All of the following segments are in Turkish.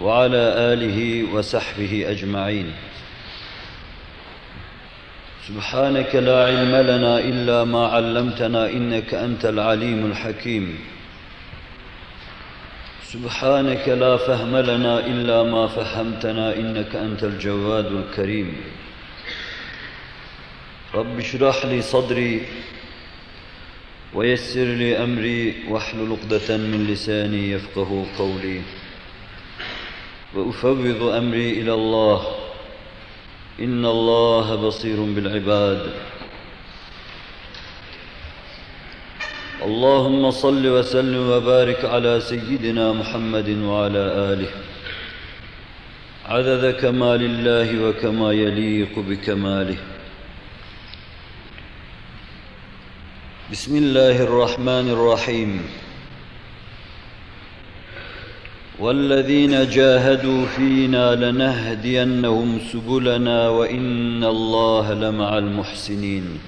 وعلى آله وصحبه أجمعين. سبحانك لا علم لنا إلا ما علمتنا إنك أنت العليم الحكيم. سبحانك لا فهم لنا إلا ما فهمتنا إنك أنت الجواد الكريم. رب اشرح لي صدري ويسر لي أمري واحلل عقدة من لساني يفقه قولي. وأفوض أمري إلى الله. إن الله بصير بالعباد. اللهم صل وسلم وبارك على سيدنا محمد وعلى آله. عدد كمال الله وكما يليق بكماله. بسم الله الرحمن الرحيم. والذين جاهدوا فينا لنهدينهم سبلنا وإن الله لمع المحسنين.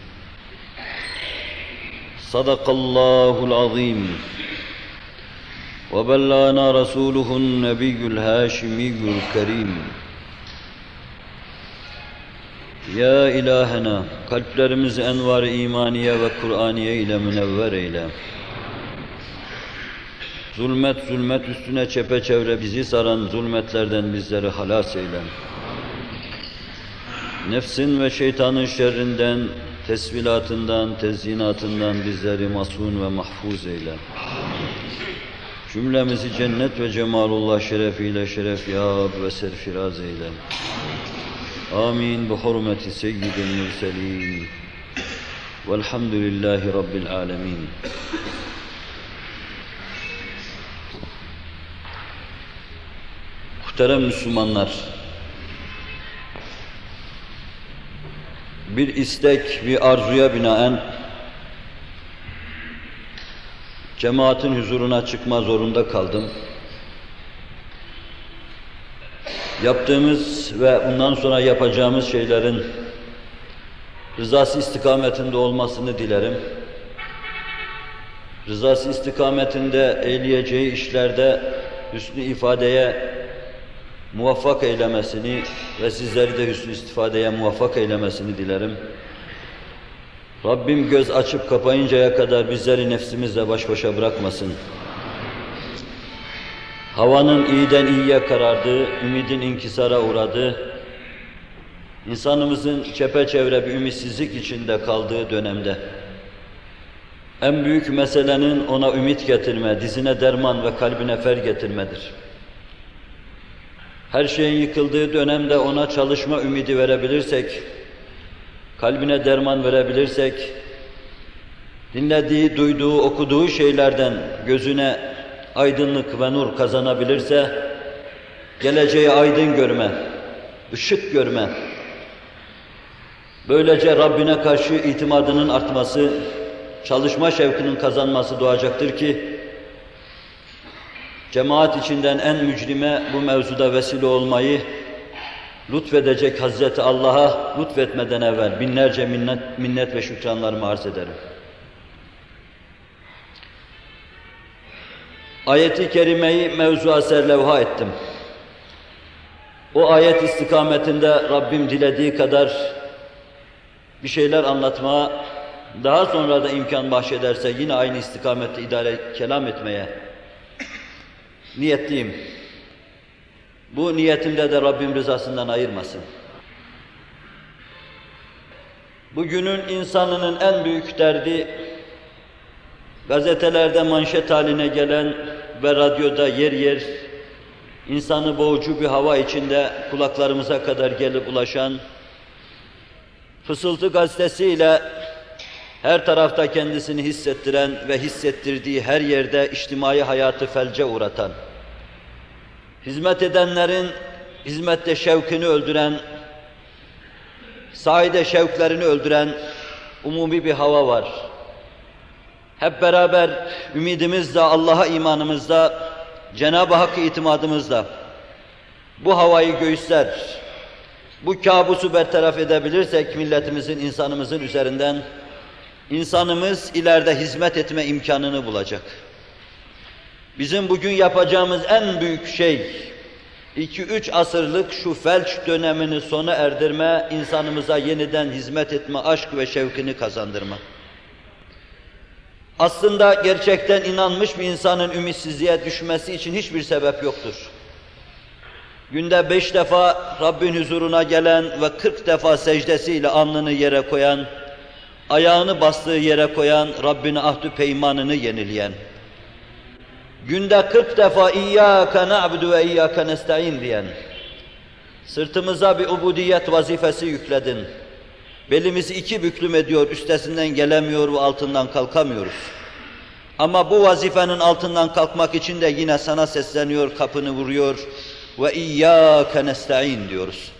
صدق الله العظيم. وبلغنا رسوله النبي الهاشمي الكريم. Ya ilahena, kalplerimizi envar-ı imaniye ve Kur'aniye ile münevver. Zulmet zulmet üstüne çepeçevre bizi saran zulmetlerden bizleri halas eyle. Nefsin ve şeytanın şerrinden, tesvilatından, tezyinatından bizleri masun ve mahfuz eyle. Cümlemizi cennet ve cemalullah şerefiyle şeref yap ve serfiraz eyle. Amin bi hurmeti seyyidil mürselin. Velhamdülillahi Rabbil alemin. Muhterem Müslümanlar, bir istek, bir arzuya binaen cemaatin huzuruna çıkma zorunda kaldım. yaptığımız ve bundan sonra yapacağımız şeylerin rızası istikametinde olmasını dilerim. Rızası istikametinde eyleyeceği işlerde hüsnü ifadeye muvaffak eylemesini ve sizleri de hüsnü istifadeye muvaffak eylemesini dilerim. Rabbim göz açıp kapayıncaya kadar bizleri nefsimizle baş başa bırakmasın. Havanın iyiden iyiye karardığı, ümidin inkisara uğradığı, insanımızın çepeçevre bir ümitsizlik içinde kaldığı dönemde, en büyük meselenin ona ümit getirme, dizine derman ve kalbine fer getirmedir. Her şeyin yıkıldığı dönemde ona çalışma ümidi verebilirsek, kalbine derman verebilirsek, dinlediği, duyduğu, okuduğu şeylerden gözüne aydınlık ve nur kazanabilirse, geleceği aydın görme, ışık görme, böylece Rabbine karşı itimadının artması, çalışma şevkinin kazanması doğacaktır ki, cemaat içinden en mücrime bu mevzuda vesile olmayı, lütfedecek Hazreti Allah'a lütfetmeden evvel binlerce minnet, minnet ve şükranlarımı arz ederim. Ayeti kerimeyi mevzua serlevha ettim. O ayet istikametinde Rabbim dilediği kadar bir şeyler anlatmaya, daha sonra da imkan bahşederse yine aynı istikamette idare kelam etmeye niyetliyim. Bu niyetimde de Rabbim rızasından ayırmasın. Bugünün insanının en büyük derdi gazetelerde manşet haline gelen ve radyoda yer yer insanı boğucu bir hava içinde kulaklarımıza kadar gelip ulaşan Fısıltı gazetesiyle her tarafta kendisini hissettiren ve hissettirdiği her yerde içtimai hayatı felce uğratan, hizmet edenlerin hizmette şevkini öldüren, sahide şevklerini öldüren umumi bir hava var. Hep beraber ümidimizle, Allah'a imanımızla, Cenab-ı Hakk'a itimadımızla bu havayı göğüsler, bu kabusu bertaraf edebilirsek milletimizin, insanımızın üzerinden insanımız ileride hizmet etme imkanını bulacak. Bizim bugün yapacağımız en büyük şey, iki üç asırlık şu felç dönemini sona erdirme, insanımıza yeniden hizmet etme, aşk ve şevkini kazandırma. Aslında gerçekten inanmış bir insanın ümitsizliğe düşmesi için hiçbir sebep yoktur. Günde beş defa Rabbin huzuruna gelen ve kırk defa secdesiyle alnını yere koyan, ayağını bastığı yere koyan, Rabbine ahdü peymanını yenileyen, günde kırk defa İyyâke na'budu ve İyyâke nesta'in diyen, sırtımıza bir ubudiyet vazifesi yükledin. Belimizi iki büklüm ediyor, üstesinden gelemiyor ve altından kalkamıyoruz. Ama bu vazifenin altından kalkmak için de yine sana sesleniyor, kapını vuruyor ve İyyâke nesta'in diyoruz.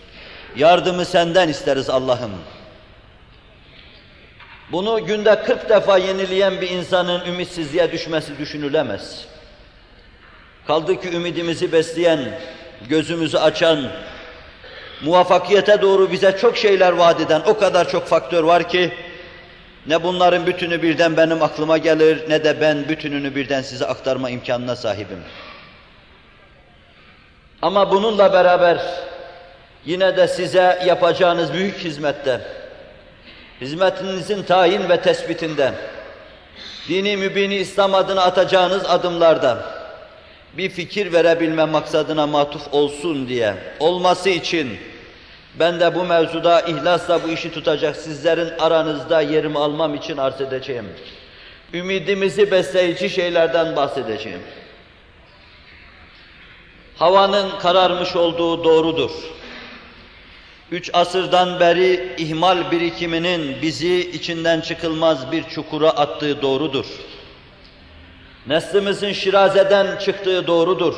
Yardımı senden isteriz Allah'ım. Bunu günde 40 defa yenileyen bir insanın ümitsizliğe düşmesi düşünülemez. Kaldı ki ümidimizi besleyen, gözümüzü açan, muvaffakiyete doğru bize çok şeyler vaat eden o kadar çok faktör var ki, ne bunların bütünü birden benim aklıma gelir, ne de ben bütününü birden size aktarma imkanına sahibim. Ama bununla beraber yine de size yapacağınız büyük hizmette, hizmetinizin tayin ve tespitinde, dini mübini İslam adına atacağınız adımlarda bir fikir verebilme maksadına matuf olsun diye, olması için ben de bu mevzuda ihlasla bu işi tutacak sizlerin aranızda yerimi almam için arz edeceğim. Ümidimizi besleyici şeylerden bahsedeceğim. Havanın kararmış olduğu doğrudur. Üç asırdan beri ihmal birikiminin bizi içinden çıkılmaz bir çukura attığı doğrudur. Neslimizin şirazeden çıktığı doğrudur.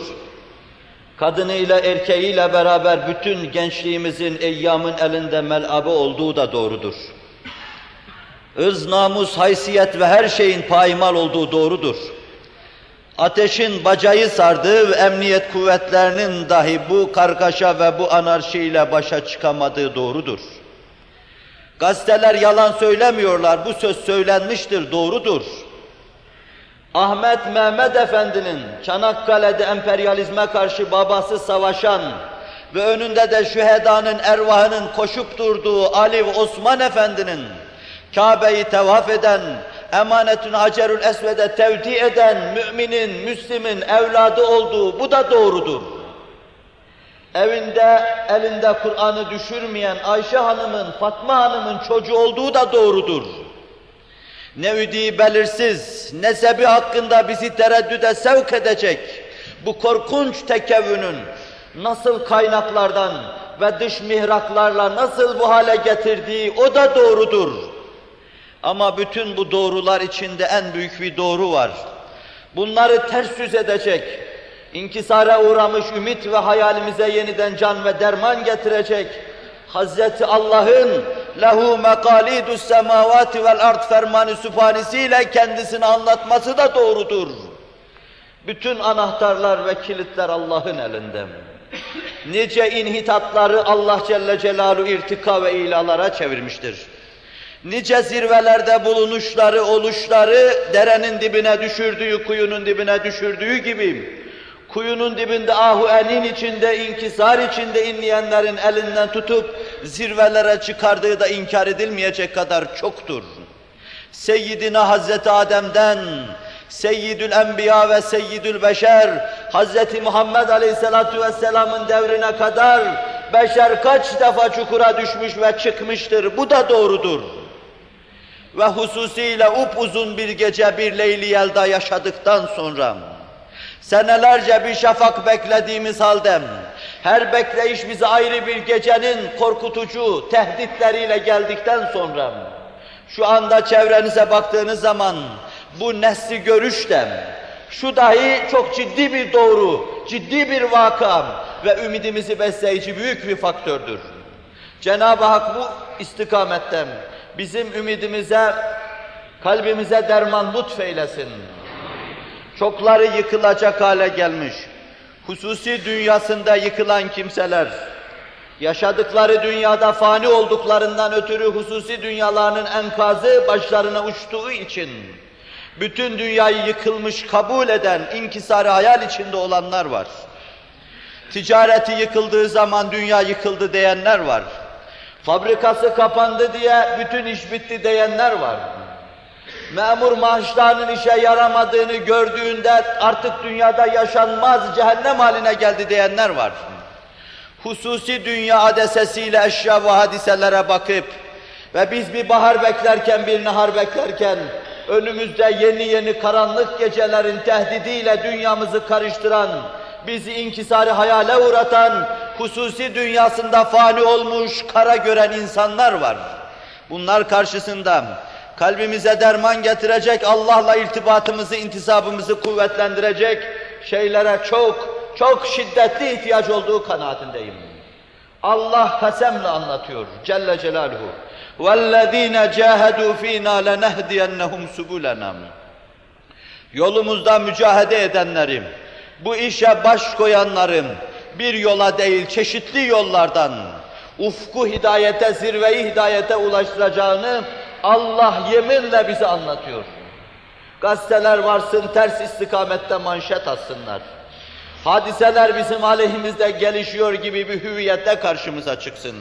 Kadınıyla erkeğiyle beraber bütün gençliğimizin eyyamın elinde melabı olduğu da doğrudur. Irz, namus, haysiyet ve her şeyin paymal olduğu doğrudur. Ateşin bacayı sardığı ve emniyet kuvvetlerinin dahi bu kargaşa ve bu anarşiyle başa çıkamadığı doğrudur. Gazeteler yalan söylemiyorlar, bu söz söylenmiştir, doğrudur. Ahmet Mehmet Efendi'nin Çanakkale'de emperyalizme karşı babası savaşan ve önünde de şühedanın ervahının koşup durduğu Ali Osman Efendi'nin Kabe'yi tevaf eden, emanetün Hacerül Esved'e tevdi eden müminin, Müslim'in evladı olduğu bu da doğrudur. Evinde, elinde Kur'an'ı düşürmeyen Ayşe Hanım'ın, Fatma Hanım'ın çocuğu olduğu da doğrudur. Ne üdî belirsiz, nesebi hakkında bizi tereddüde sevk edecek bu korkunç tekevvünün nasıl kaynaklardan ve dış mihraklarla nasıl bu hale getirdiği o da doğrudur. Ama bütün bu doğrular içinde en büyük bir doğru var. Bunları ters yüz edecek, inkisara uğramış ümit ve hayalimize yeniden can ve derman getirecek, Hazreti Allah'ın lehu mekalidus semavati vel ard fermanı sübhanesiyle kendisini anlatması da doğrudur. Bütün anahtarlar ve kilitler Allah'ın elinde. Nice inhitatları Allah Celle Celaluhu irtika ve ilalara çevirmiştir. Nice zirvelerde bulunuşları, oluşları derenin dibine düşürdüğü, kuyunun dibine düşürdüğü gibi kuyunun dibinde ahu enin içinde, inkisar içinde inleyenlerin elinden tutup zirvelere çıkardığı da inkar edilmeyecek kadar çoktur. Seyyidina Hazreti Adem'den, Seyyidül Enbiya ve Seyyidül Beşer, Hazreti Muhammed Aleyhisselatü Vesselam'ın devrine kadar beşer kaç defa çukura düşmüş ve çıkmıştır. Bu da doğrudur. Ve hususiyle upuzun bir gece bir Leyli Yelda yaşadıktan sonra Senelerce bir şafak beklediğimiz halde her bekleyiş bize ayrı bir gecenin korkutucu tehditleriyle geldikten sonra şu anda çevrenize baktığınız zaman bu nesli görüşte şu dahi çok ciddi bir doğru ciddi bir vaka ve ümidimizi besleyici büyük bir faktördür. Cenab-ı Hak bu istikametten bizim ümidimize, kalbimize derman lütfeylesin. Çokları yıkılacak hale gelmiş. Hususi dünyasında yıkılan kimseler, yaşadıkları dünyada fani olduklarından ötürü hususi dünyalarının enkazı başlarına uçtuğu için, bütün dünyayı yıkılmış kabul eden, inkisarı hayal içinde olanlar var. Ticareti yıkıldığı zaman dünya yıkıldı diyenler var. Fabrikası kapandı diye bütün iş bitti diyenler var. Memur maaşlarının işe yaramadığını gördüğünde artık dünyada yaşanmaz cehennem haline geldi diyenler var. Hususi dünya adesesiyle eşya ve hadiselere bakıp ve biz bir bahar beklerken, bir nahar beklerken önümüzde yeni yeni karanlık gecelerin tehdidiyle dünyamızı karıştıran, bizi inkisarı hayale uğratan, hususi dünyasında fani olmuş, kara gören insanlar var. Bunlar karşısında kalbimize derman getirecek, Allah'la irtibatımızı, intisabımızı kuvvetlendirecek şeylere çok, çok şiddetli ihtiyaç olduğu kanaatindeyim. Allah kasemle anlatıyor Celle Celaluhu. وَالَّذ۪ينَ جَاهَدُوا ف۪ينَا لَنَهْدِيَنَّهُمْ سُبُولَنَا Yolumuzda mücahede edenlerim, bu işe baş koyanlarım, bir yola değil çeşitli yollardan ufku hidayete, zirveyi hidayete ulaştıracağını Allah yeminle bize anlatıyor. Gazeteler varsın ters istikamette manşet atsınlar. Hadiseler bizim aleyhimizde gelişiyor gibi bir hüviyette karşımıza çıksın.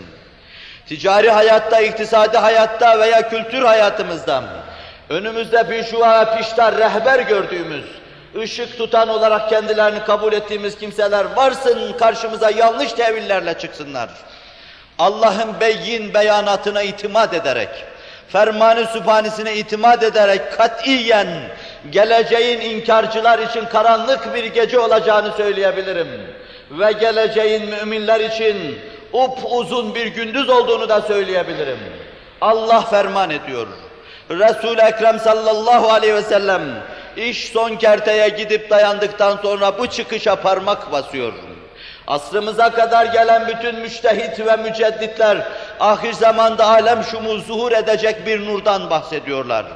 Ticari hayatta, iktisadi hayatta veya kültür hayatımızda önümüzde pişua ve piştar rehber gördüğümüz, ışık tutan olarak kendilerini kabul ettiğimiz kimseler varsın karşımıza yanlış tevillerle çıksınlar. Allah'ın beyin beyanatına itimat ederek, fermanı sübhanesine itimat ederek katiyen geleceğin inkarcılar için karanlık bir gece olacağını söyleyebilirim. Ve geleceğin müminler için up uzun bir gündüz olduğunu da söyleyebilirim. Allah ferman ediyor. Resul-i Ekrem sallallahu aleyhi ve sellem iş son kerteye gidip dayandıktan sonra bu çıkışa parmak basıyor. Asrımıza kadar gelen bütün müştehit ve mücedditler ahir zamanda alem şumu zuhur edecek bir nurdan bahsediyorlar.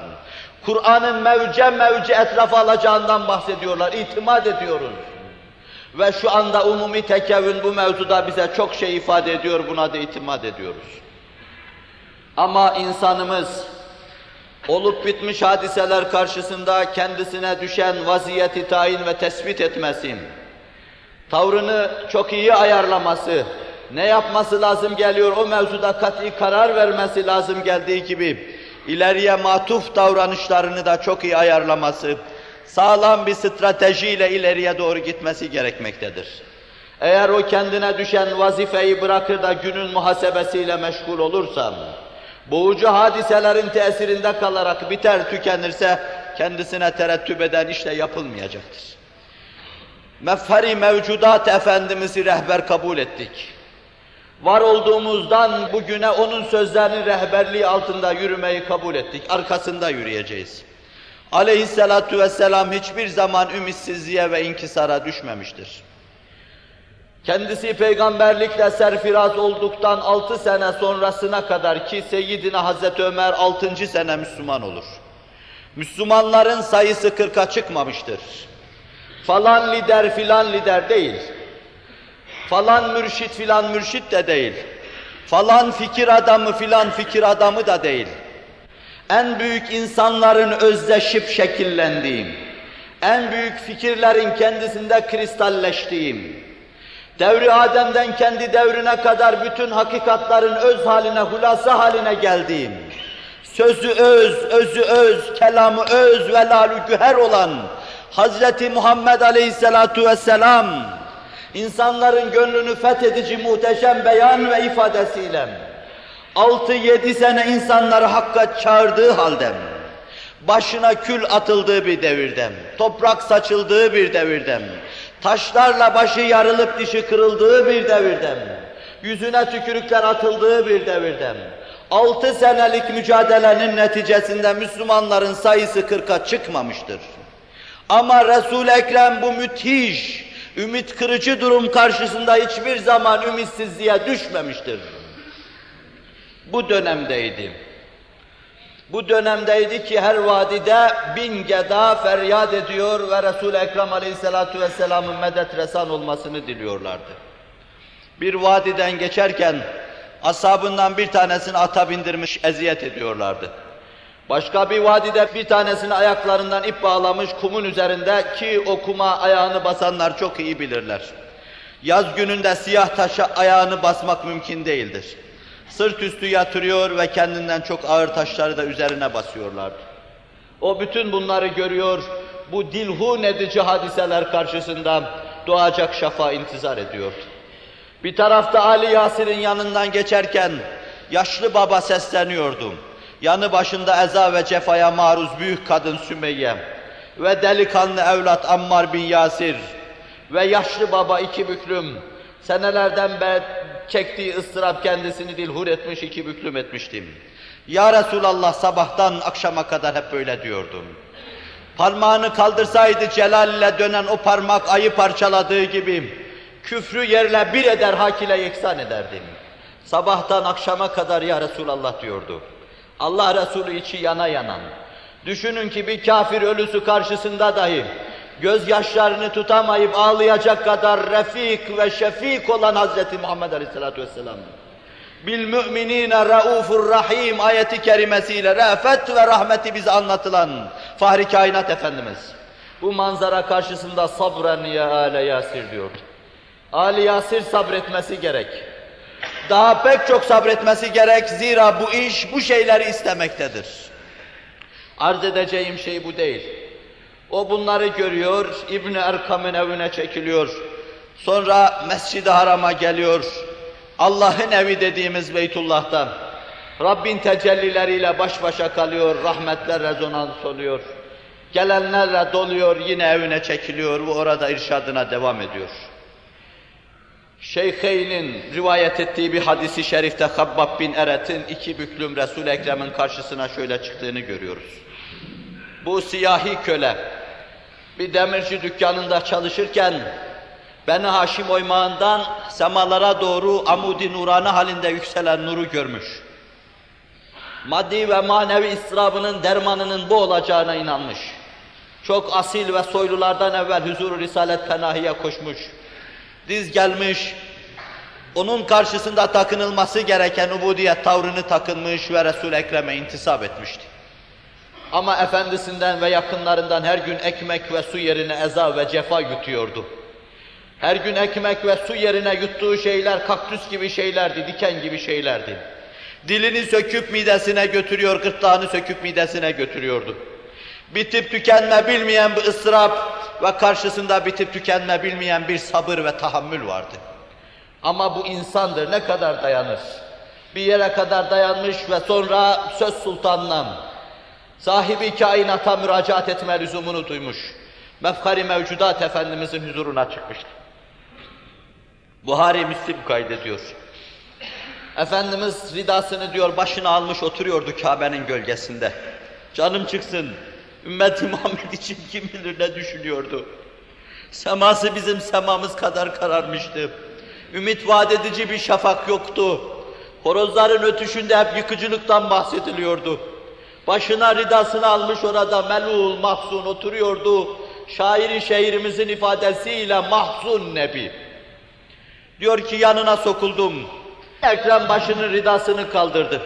Kur'an'ın mevce mevce etrafa alacağından bahsediyorlar, itimat ediyoruz. Ve şu anda umumi tekevvün bu mevzuda bize çok şey ifade ediyor, buna da itimat ediyoruz. Ama insanımız olup bitmiş hadiseler karşısında kendisine düşen vaziyeti tayin ve tespit etmesi, tavrını çok iyi ayarlaması, ne yapması lazım geliyor o mevzuda kat'i karar vermesi lazım geldiği gibi, ileriye matuf davranışlarını da çok iyi ayarlaması, sağlam bir stratejiyle ileriye doğru gitmesi gerekmektedir. Eğer o kendine düşen vazifeyi bırakır da günün muhasebesiyle meşgul olursa, boğucu hadiselerin tesirinde kalarak biter tükenirse, kendisine terettüp eden işte yapılmayacaktır. Mefhari mevcudat Efendimiz'i rehber kabul ettik. Var olduğumuzdan bugüne onun sözlerinin rehberliği altında yürümeyi kabul ettik. Arkasında yürüyeceğiz. Aleyhisselatu vesselam hiçbir zaman ümitsizliğe ve inkisara düşmemiştir. Kendisi peygamberlikle serfiraz olduktan altı sene sonrasına kadar ki Seyyidina Hazreti Ömer altıncı sene Müslüman olur. Müslümanların sayısı kırka çıkmamıştır. Falan lider filan lider değil. Falan mürşit filan mürşit de değil. Falan fikir adamı filan fikir adamı da değil. En büyük insanların özdeşip şekillendiğim, en büyük fikirlerin kendisinde kristalleştiğim, devri Adem'den kendi devrine kadar bütün hakikatların öz haline, hulasa haline geldiğim, sözü öz, özü öz, kelamı öz ve lalü güher olan Hazreti Muhammed Aleyhisselatu Vesselam, insanların gönlünü fethedici muhteşem beyan ve ifadesiyle, altı yedi sene insanları hakka çağırdığı halde, başına kül atıldığı bir devirde, toprak saçıldığı bir devirde, taşlarla başı yarılıp dişi kırıldığı bir devirde, yüzüne tükürükler atıldığı bir devirde, altı senelik mücadelenin neticesinde Müslümanların sayısı kırka çıkmamıştır. Ama Resul-i Ekrem bu müthiş ümit kırıcı durum karşısında hiçbir zaman ümitsizliğe düşmemiştir. Bu dönemdeydi. Bu dönemdeydi ki her vadide bin geda feryat ediyor ve Resul-i Ekrem Aleyhisselatü Vesselam'ın medet resan olmasını diliyorlardı. Bir vadiden geçerken ashabından bir tanesini ata bindirmiş eziyet ediyorlardı. Başka bir vadide bir tanesini ayaklarından ip bağlamış kumun üzerinde ki o kuma ayağını basanlar çok iyi bilirler. Yaz gününde siyah taşa ayağını basmak mümkün değildir. Sırt üstü yatırıyor ve kendinden çok ağır taşları da üzerine basıyorlardı. O bütün bunları görüyor, bu dilhun edici hadiseler karşısında doğacak şafa intizar ediyordu. Bir tarafta Ali Yasir'in yanından geçerken yaşlı baba sesleniyordu. Yanı başında eza ve cefaya maruz büyük kadın Sümeyye ve delikanlı evlat Ammar bin Yasir ve yaşlı baba iki büklüm senelerden çektiği ıstırap kendisini dilhur etmiş, iki büklüm etmiştim. Ya Resulallah sabahtan akşama kadar hep böyle diyordum. Parmağını kaldırsaydı celal ile dönen o parmak ayı parçaladığı gibi küfrü yerle bir eder, hak ile yeksan ederdim. Sabahtan akşama kadar ya Resulallah diyordu. Allah Resulü içi yana yanan. Düşünün ki bir kafir ölüsü karşısında dahi gözyaşlarını tutamayıp ağlayacak kadar refik ve şefik olan Hazreti Muhammed Aleyhisselatü Vesselam. Bil müminine raufur rahim ayeti kerimesiyle re'fet ve rahmeti bize anlatılan Fahri Kainat Efendimiz. Bu manzara karşısında sabren ya ale Yasir diyordu. Ali Yasir sabretmesi gerek. Daha pek çok sabretmesi gerek zira bu iş bu şeyleri istemektedir. Arz edeceğim şey bu değil. O bunları görüyor, İbni Erkam'ın evine çekiliyor. Sonra Mescid-i Haram'a geliyor. Allah'ın evi dediğimiz Beytullah'tan. Rabbin tecellileriyle baş başa kalıyor, rahmetler rezonans oluyor. Gelenlerle doluyor, yine evine çekiliyor ve orada irşadına devam ediyor. Şeyheynin rivayet ettiği bir hadisi şerifte Habbab bin Eret'in iki büklüm Resul-i Ekrem'in karşısına şöyle çıktığını görüyoruz. Bu siyahi köle bir demirci dükkanında çalışırken Beni Haşim oymağından semalara doğru amudi nurane halinde yükselen nuru görmüş. Maddi ve manevi ıstırabının dermanının bu olacağına inanmış. Çok asil ve soylulardan evvel huzur Risalet Penahi'ye koşmuş diz gelmiş, onun karşısında takınılması gereken ubudiyet tavrını takınmış ve Resul-i Ekrem'e intisap etmişti. Ama efendisinden ve yakınlarından her gün ekmek ve su yerine eza ve cefa yutuyordu. Her gün ekmek ve su yerine yuttuğu şeyler kaktüs gibi şeylerdi, diken gibi şeylerdi. Dilini söküp midesine götürüyor, gırtlağını söküp midesine götürüyordu. Bitip tükenme bilmeyen bir ıstırap ve karşısında bitip tükenme bilmeyen bir sabır ve tahammül vardı. Ama bu insandır, ne kadar dayanır? Bir yere kadar dayanmış ve sonra söz sultanına, sahibi kainata müracaat etme lüzumunu duymuş. Mefkari mevcudat Efendimizin huzuruna çıkmıştı. Buhari Müslim kaydediyor. Efendimiz ridasını diyor başına almış oturuyordu Kabe'nin gölgesinde. Canım çıksın, Ümmeti Muhammed için kim bilir ne düşünüyordu. Seması bizim semamız kadar kararmıştı. Ümit vaat bir şafak yoktu. Horozların ötüşünde hep yıkıcılıktan bahsediliyordu. Başına ridasını almış orada melul, mahzun oturuyordu. Şairi şehrimizin ifadesiyle mahzun nebi. Diyor ki yanına sokuldum. Ekrem başının ridasını kaldırdı.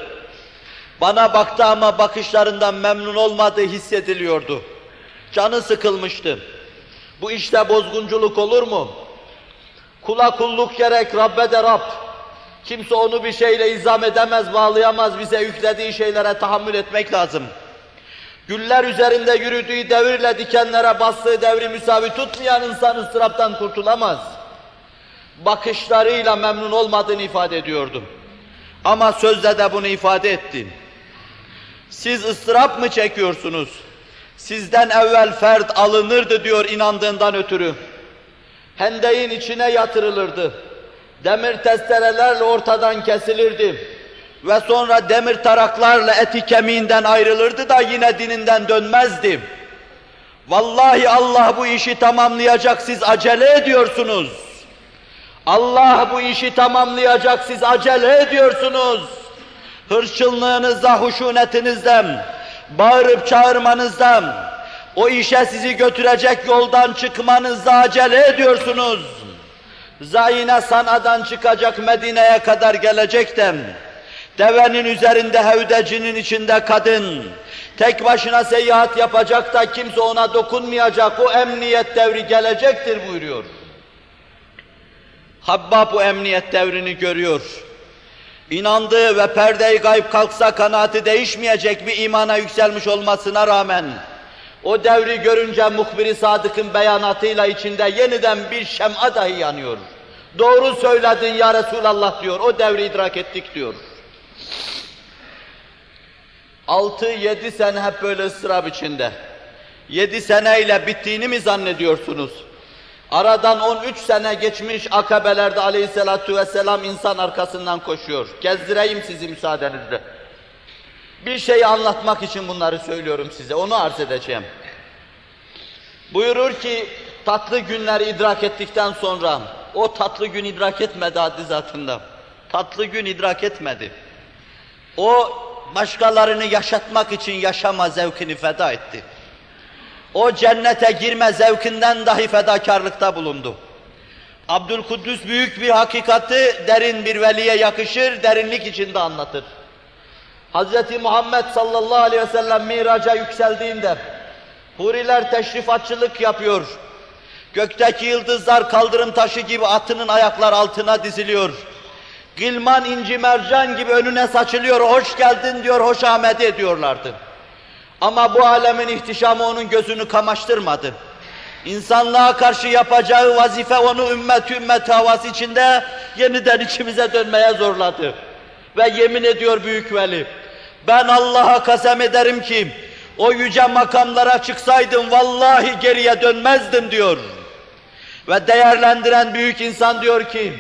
Bana baktı ama bakışlarından memnun olmadığı hissediliyordu. Canı sıkılmıştı. Bu işte bozgunculuk olur mu? Kula kulluk gerek, Rabbe de Rab. Kimse onu bir şeyle izam edemez, bağlayamaz. Bize yüklediği şeylere tahammül etmek lazım. Güller üzerinde yürüdüğü devirle dikenlere bastığı devri müsavi tutmayan insan ıstıraptan kurtulamaz. Bakışlarıyla memnun olmadığını ifade ediyordu. Ama sözle de bunu ifade ettim. Siz ıstırap mı çekiyorsunuz? Sizden evvel fert alınırdı diyor inandığından ötürü. Hendeyin içine yatırılırdı. Demir testerelerle ortadan kesilirdi. Ve sonra demir taraklarla eti kemiğinden ayrılırdı da yine dininden dönmezdi. Vallahi Allah bu işi tamamlayacak siz acele ediyorsunuz. Allah bu işi tamamlayacak siz acele ediyorsunuz. Hırçınlığınızda, huşunetinizden, bağırıp çağırmanızdan, o işe sizi götürecek yoldan çıkmanızda acele ediyorsunuz. Zayine Sana'dan çıkacak Medine'ye kadar gelecekten, devenin üzerinde hevdecinin içinde kadın, tek başına seyahat yapacak da kimse ona dokunmayacak, o emniyet devri gelecektir buyuruyor. Habbab bu emniyet devrini görüyor. İnandığı ve perde-i gayb kalksa kanaati değişmeyecek bir imana yükselmiş olmasına rağmen, o devri görünce muhbiri sadıkın beyanatıyla içinde yeniden bir şem'a dahi yanıyor. Doğru söyledin ya Resulallah diyor, o devri idrak ettik diyor. Altı, yedi sene hep böyle ıstırap içinde. Yedi seneyle bittiğini mi zannediyorsunuz? Aradan 13 sene geçmiş akabelerde aleyhissalatu vesselam insan arkasından koşuyor. Gezdireyim sizi müsaadenizle. Bir şeyi anlatmak için bunları söylüyorum size, onu arz edeceğim. Buyurur ki, tatlı günleri idrak ettikten sonra, o tatlı gün idrak etmedi haddi zatında. Tatlı gün idrak etmedi. O, başkalarını yaşatmak için yaşama zevkini feda etti. O cennete girme zevkinden dahi fedakarlıkta bulundu. Abdülkuddüs büyük bir hakikati derin bir veliye yakışır, derinlik içinde anlatır. Hz. Muhammed sallallahu aleyhi ve sellem miraca yükseldiğinde huriler teşrifatçılık yapıyor. Gökteki yıldızlar kaldırım taşı gibi atının ayaklar altına diziliyor. Gilman inci mercan gibi önüne saçılıyor, hoş geldin diyor, hoş ahmet ediyorlardı. Ama bu alemin ihtişamı onun gözünü kamaştırmadı. İnsanlığa karşı yapacağı vazife onu ümmet ümmet havası içinde yeniden içimize dönmeye zorladı. Ve yemin ediyor büyük veli, ben Allah'a kasem ederim ki o yüce makamlara çıksaydım vallahi geriye dönmezdim diyor. Ve değerlendiren büyük insan diyor ki,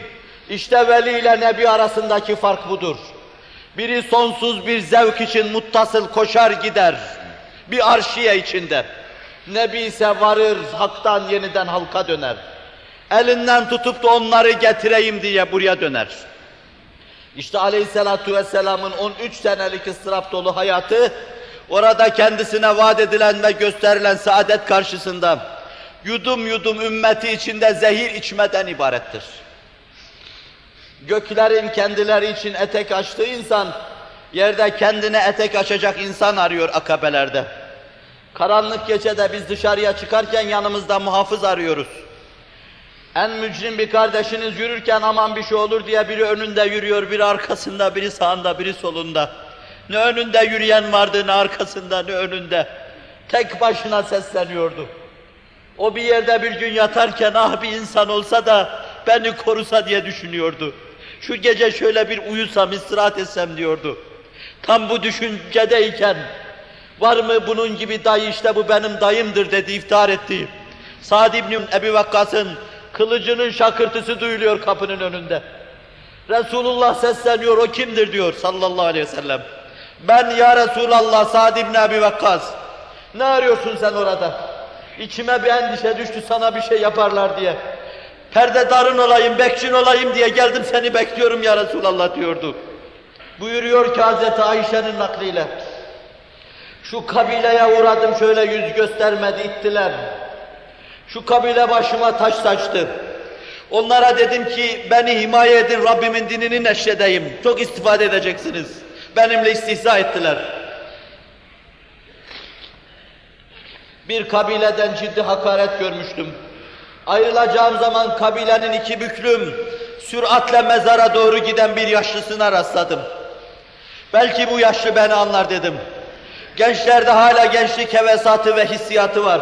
işte veli ile nebi arasındaki fark budur. Biri sonsuz bir zevk için muttasıl koşar gider. Bir arşiye içinde. Nebi ise varır, haktan yeniden halka döner. Elinden tutup da onları getireyim diye buraya döner. İşte aleyhissalatu vesselamın 13 senelik ıstırap dolu hayatı, orada kendisine vaat edilen ve gösterilen saadet karşısında yudum yudum ümmeti içinde zehir içmeden ibarettir. Göklerin kendileri için etek açtığı insan, yerde kendine etek açacak insan arıyor akabelerde. Karanlık gecede biz dışarıya çıkarken yanımızda muhafız arıyoruz. En mücrim bir kardeşiniz yürürken aman bir şey olur diye biri önünde yürüyor, biri arkasında, biri sağında, biri solunda. Ne önünde yürüyen vardı, ne arkasında, ne önünde. Tek başına sesleniyordu. O bir yerde bir gün yatarken ah bir insan olsa da beni korusa diye düşünüyordu. Şu gece şöyle bir uyusam, istirahat etsem diyordu. Tam bu düşüncedeyken var mı bunun gibi dayı işte bu benim dayımdır dedi iftihar etti. Sa'd ibn Ebi Vakkas'ın kılıcının şakırtısı duyuluyor kapının önünde. Resulullah sesleniyor o kimdir diyor sallallahu aleyhi ve sellem. Ben ya Resulallah Sa'd ibn Ebi Vakkas. Ne arıyorsun sen orada? İçime bir endişe düştü sana bir şey yaparlar diye. Perde darın olayım, bekçin olayım diye geldim seni bekliyorum ya Resulallah diyordu. Buyuruyor ki Hazreti Ayşe'nin nakliyle. Şu kabileye uğradım şöyle yüz göstermedi ittiler. Şu kabile başıma taş saçtı. Onlara dedim ki beni himaye edin Rabbimin dinini neşredeyim. Çok istifade edeceksiniz. Benimle istihza ettiler. Bir kabileden ciddi hakaret görmüştüm. Ayrılacağım zaman kabilenin iki büklüm, süratle mezara doğru giden bir yaşlısına rastladım. Belki bu yaşlı beni anlar dedim. Gençlerde hala gençlik hevesatı ve hissiyatı var.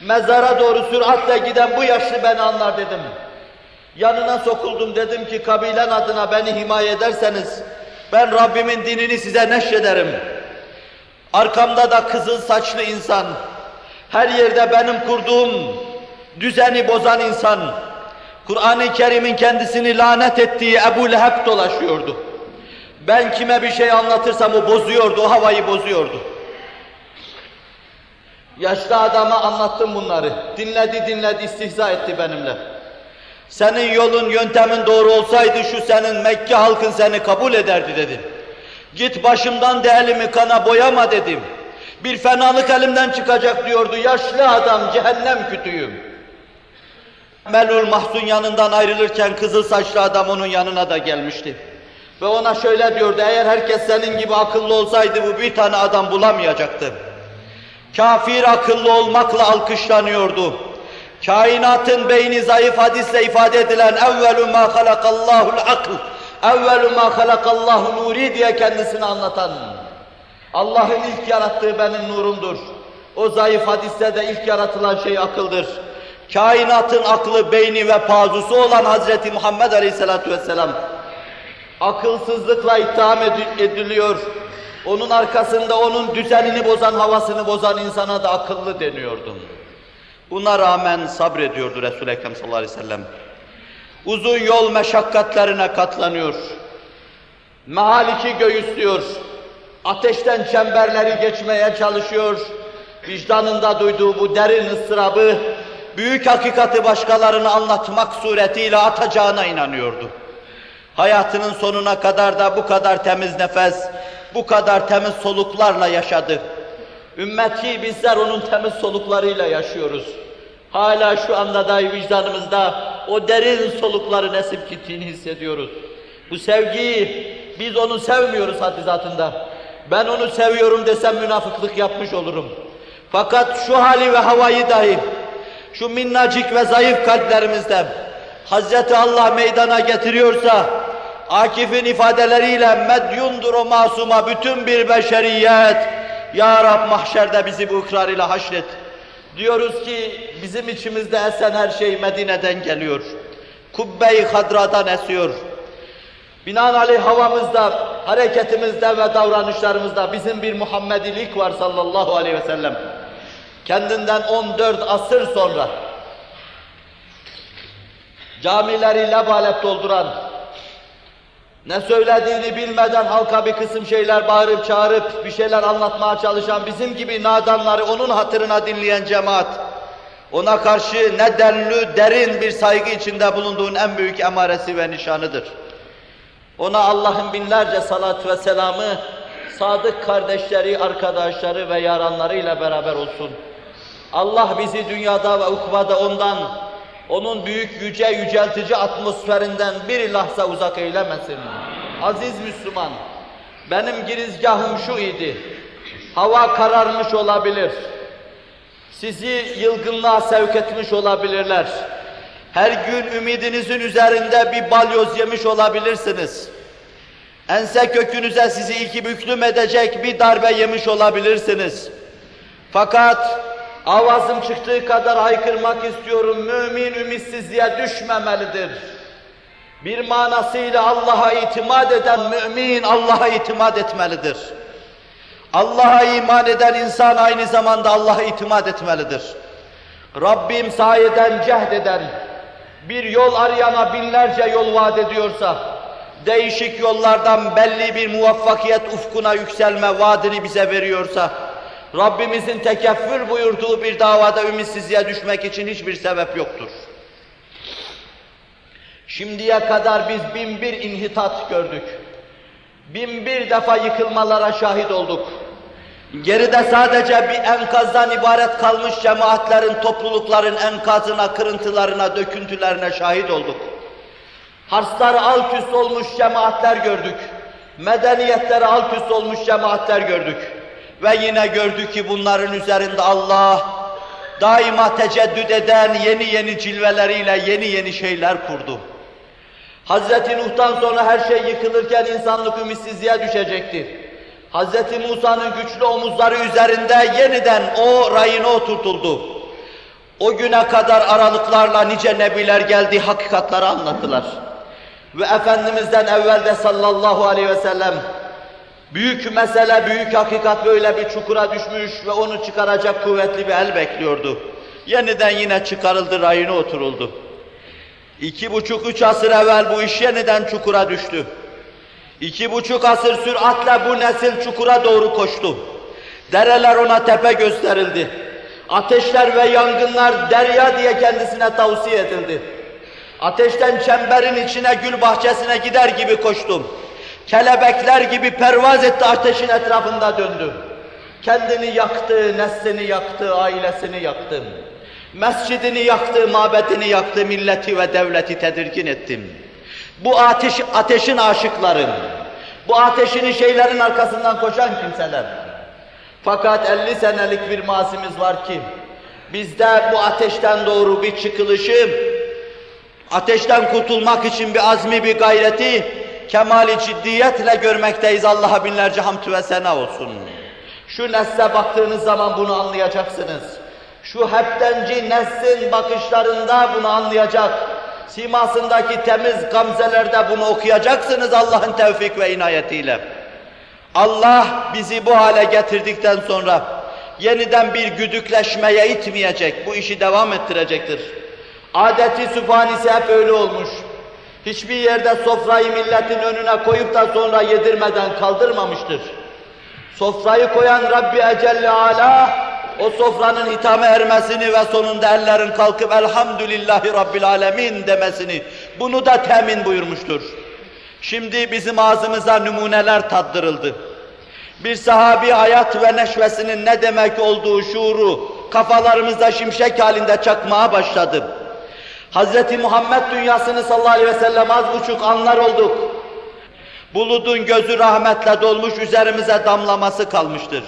Mezara doğru süratle giden bu yaşlı beni anlar dedim. Yanına sokuldum dedim ki kabilen adına beni himaye ederseniz ben Rabbimin dinini size neşrederim. Arkamda da kızıl saçlı insan, her yerde benim kurduğum düzeni bozan insan, Kur'an-ı Kerim'in kendisini lanet ettiği Ebu Leheb dolaşıyordu. Ben kime bir şey anlatırsam o bozuyordu, o havayı bozuyordu. Yaşlı adama anlattım bunları. Dinledi dinledi istihza etti benimle. Senin yolun yöntemin doğru olsaydı şu senin Mekke halkın seni kabul ederdi dedim. Git başımdan de elimi kana boyama dedim. Bir fenalık elimden çıkacak diyordu yaşlı adam cehennem kütüğüm. Melul Mahzun yanından ayrılırken kızıl saçlı adam onun yanına da gelmişti. Ve ona şöyle diyordu, eğer herkes senin gibi akıllı olsaydı bu bir tane adam bulamayacaktı. Kafir akıllı olmakla alkışlanıyordu. Kainatın beyni zayıf hadisle ifade edilen evvelu ma halakallahul akl, evvelu ma halakallahu nuri diye kendisini anlatan, Allah'ın ilk yarattığı benim nurumdur. O zayıf hadiste de ilk yaratılan şey akıldır. Kainatın aklı, beyni ve pazusu olan Hazreti Muhammed Aleyhisselatü Vesselam akılsızlıkla itham ediliyor. Onun arkasında onun düzenini bozan, havasını bozan insana da akıllı deniyordu. Buna rağmen sabrediyordu Resul-i Ekrem sallallahu aleyhi ve sellem. Uzun yol meşakkatlerine katlanıyor. Mehaliki göğüslüyor. Ateşten çemberleri geçmeye çalışıyor. Vicdanında duyduğu bu derin ıstırabı, büyük hakikati başkalarına anlatmak suretiyle atacağına inanıyordu. Hayatının sonuna kadar da bu kadar temiz nefes, bu kadar temiz soluklarla yaşadı. Ümmeti bizler onun temiz soluklarıyla yaşıyoruz. Hala şu anda da vicdanımızda o derin solukları nesip gittiğini hissediyoruz. Bu sevgiyi biz onu sevmiyoruz hadizatında. Ben onu seviyorum desem münafıklık yapmış olurum. Fakat şu hali ve havayı dahi şu minnacık ve zayıf kalplerimizde Hazreti Allah meydana getiriyorsa Akif'in ifadeleriyle medyundur o masuma bütün bir beşeriyet. Ya Rab mahşerde bizi bu ikrarıyla haşret. Diyoruz ki bizim içimizde esen her şey Medine'den geliyor. Kubbe-i Hadra'dan esiyor. Binaenaleyh havamızda, hareketimizde ve davranışlarımızda bizim bir Muhammedilik var sallallahu aleyhi ve sellem. Kendinden 14 asır sonra camileri lebalet dolduran, ne söylediğini bilmeden halka bir kısım şeyler bağırıp çağırıp bir şeyler anlatmaya çalışan bizim gibi nadanları onun hatırına dinleyen cemaat, ona karşı ne denli derin bir saygı içinde bulunduğun en büyük emaresi ve nişanıdır. Ona Allah'ın binlerce salat ve selamı, sadık kardeşleri, arkadaşları ve yaranlarıyla beraber olsun. Allah bizi dünyada ve ukvada ondan, onun büyük yüce yüceltici atmosferinden bir lahza uzak eylemesin. Aziz Müslüman, benim girizgahım şu idi. Hava kararmış olabilir. Sizi yılgınlığa sevk etmiş olabilirler. Her gün ümidinizin üzerinde bir balyoz yemiş olabilirsiniz. Ense kökünüze sizi iki büklüm edecek bir darbe yemiş olabilirsiniz. Fakat avazım çıktığı kadar haykırmak istiyorum. Mümin ümitsizliğe düşmemelidir. Bir manasıyla Allah'a itimat eden mümin Allah'a itimat etmelidir. Allah'a iman eden insan aynı zamanda Allah'a itimat etmelidir. Rabbim sayeden cehd eden, bir yol arayana binlerce yol vaat ediyorsa, değişik yollardan belli bir muvaffakiyet ufkuna yükselme vaadini bize veriyorsa, Rabbimizin tekeffür buyurduğu bir davada ümitsizliğe düşmek için hiçbir sebep yoktur. Şimdiye kadar biz bin bir inhitat gördük. Bin bir defa yıkılmalara şahit olduk. Geride sadece bir enkazdan ibaret kalmış cemaatlerin, toplulukların enkazına, kırıntılarına, döküntülerine şahit olduk. Harsları alt üst olmuş cemaatler gördük. Medeniyetleri alt üst olmuş cemaatler gördük. Ve yine gördük ki bunların üzerinde Allah daima teceddüd eden yeni yeni cilveleriyle yeni yeni şeyler kurdu. Hazreti Nuh'tan sonra her şey yıkılırken insanlık ümitsizliğe düşecekti. Hazreti Musa'nın güçlü omuzları üzerinde yeniden o rayına oturtuldu. O güne kadar aralıklarla nice nebiler geldi, hakikatları anlattılar. Ve Efendimiz'den evvel de sallallahu aleyhi ve sellem büyük mesele, büyük hakikat böyle bir çukura düşmüş ve onu çıkaracak kuvvetli bir el bekliyordu. Yeniden yine çıkarıldı, rayına oturuldu. İki buçuk, üç asır evvel bu iş yeniden çukura düştü. İki buçuk asır süratle bu nesil çukura doğru koştu. Dereler ona tepe gösterildi. Ateşler ve yangınlar derya diye kendisine tavsiye edildi. Ateşten çemberin içine gül bahçesine gider gibi koştum. Kelebekler gibi pervaz etti ateşin etrafında döndü. Kendini yaktı, neslini yaktı, ailesini yaktı. Mescidini yaktı, mabedini yaktı, milleti ve devleti tedirgin ettim. Bu ateş, ateşin aşıkları, bu ateşin şeylerin arkasından koşan kimseler. Fakat 50 senelik bir mazimiz var ki, bizde bu ateşten doğru bir çıkılışı, ateşten kurtulmak için bir azmi, bir gayreti, kemali ciddiyetle görmekteyiz. Allah'a binlerce hamd ve sena olsun. Şu nesle baktığınız zaman bunu anlayacaksınız. Şu heptenci neslin bakışlarında bunu anlayacak. Simasındaki temiz gamzelerde bunu okuyacaksınız Allah'ın tevfik ve inayetiyle. Allah bizi bu hale getirdikten sonra yeniden bir güdükleşmeye itmeyecek, bu işi devam ettirecektir. Adeti sübhanisi hep öyle olmuş. Hiçbir yerde sofrayı milletin önüne koyup da sonra yedirmeden kaldırmamıştır. Sofrayı koyan Rabbi Ecelle Ala, o sofranın hitame ermesini ve sonunda ellerin kalkıp Elhamdülillahi Rabbil Alemin demesini, bunu da temin buyurmuştur. Şimdi bizim ağzımıza numuneler tattırıldı. Bir sahabi hayat ve neşvesinin ne demek olduğu şuuru kafalarımızda şimşek halinde çakmaya başladı. Hz. Muhammed dünyasını sallallahu aleyhi ve sellem az buçuk anlar olduk. Buludun gözü rahmetle dolmuş üzerimize damlaması kalmıştır.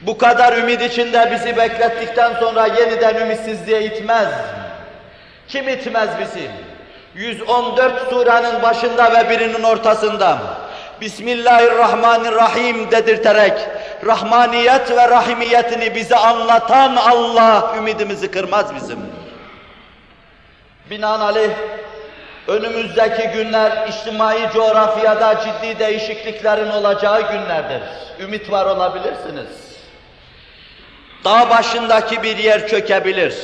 Bu kadar ümit içinde bizi beklettikten sonra yeniden ümitsizliğe itmez. Kim itmez bizi? 114 surenin başında ve birinin ortasında Bismillahirrahmanirrahim dedirterek Rahmaniyet ve Rahimiyetini bize anlatan Allah ümidimizi kırmaz bizim. Binaenaleyh önümüzdeki günler içtimai coğrafyada ciddi değişikliklerin olacağı günlerdir. Ümit var olabilirsiniz. Dağ başındaki bir yer çökebilir.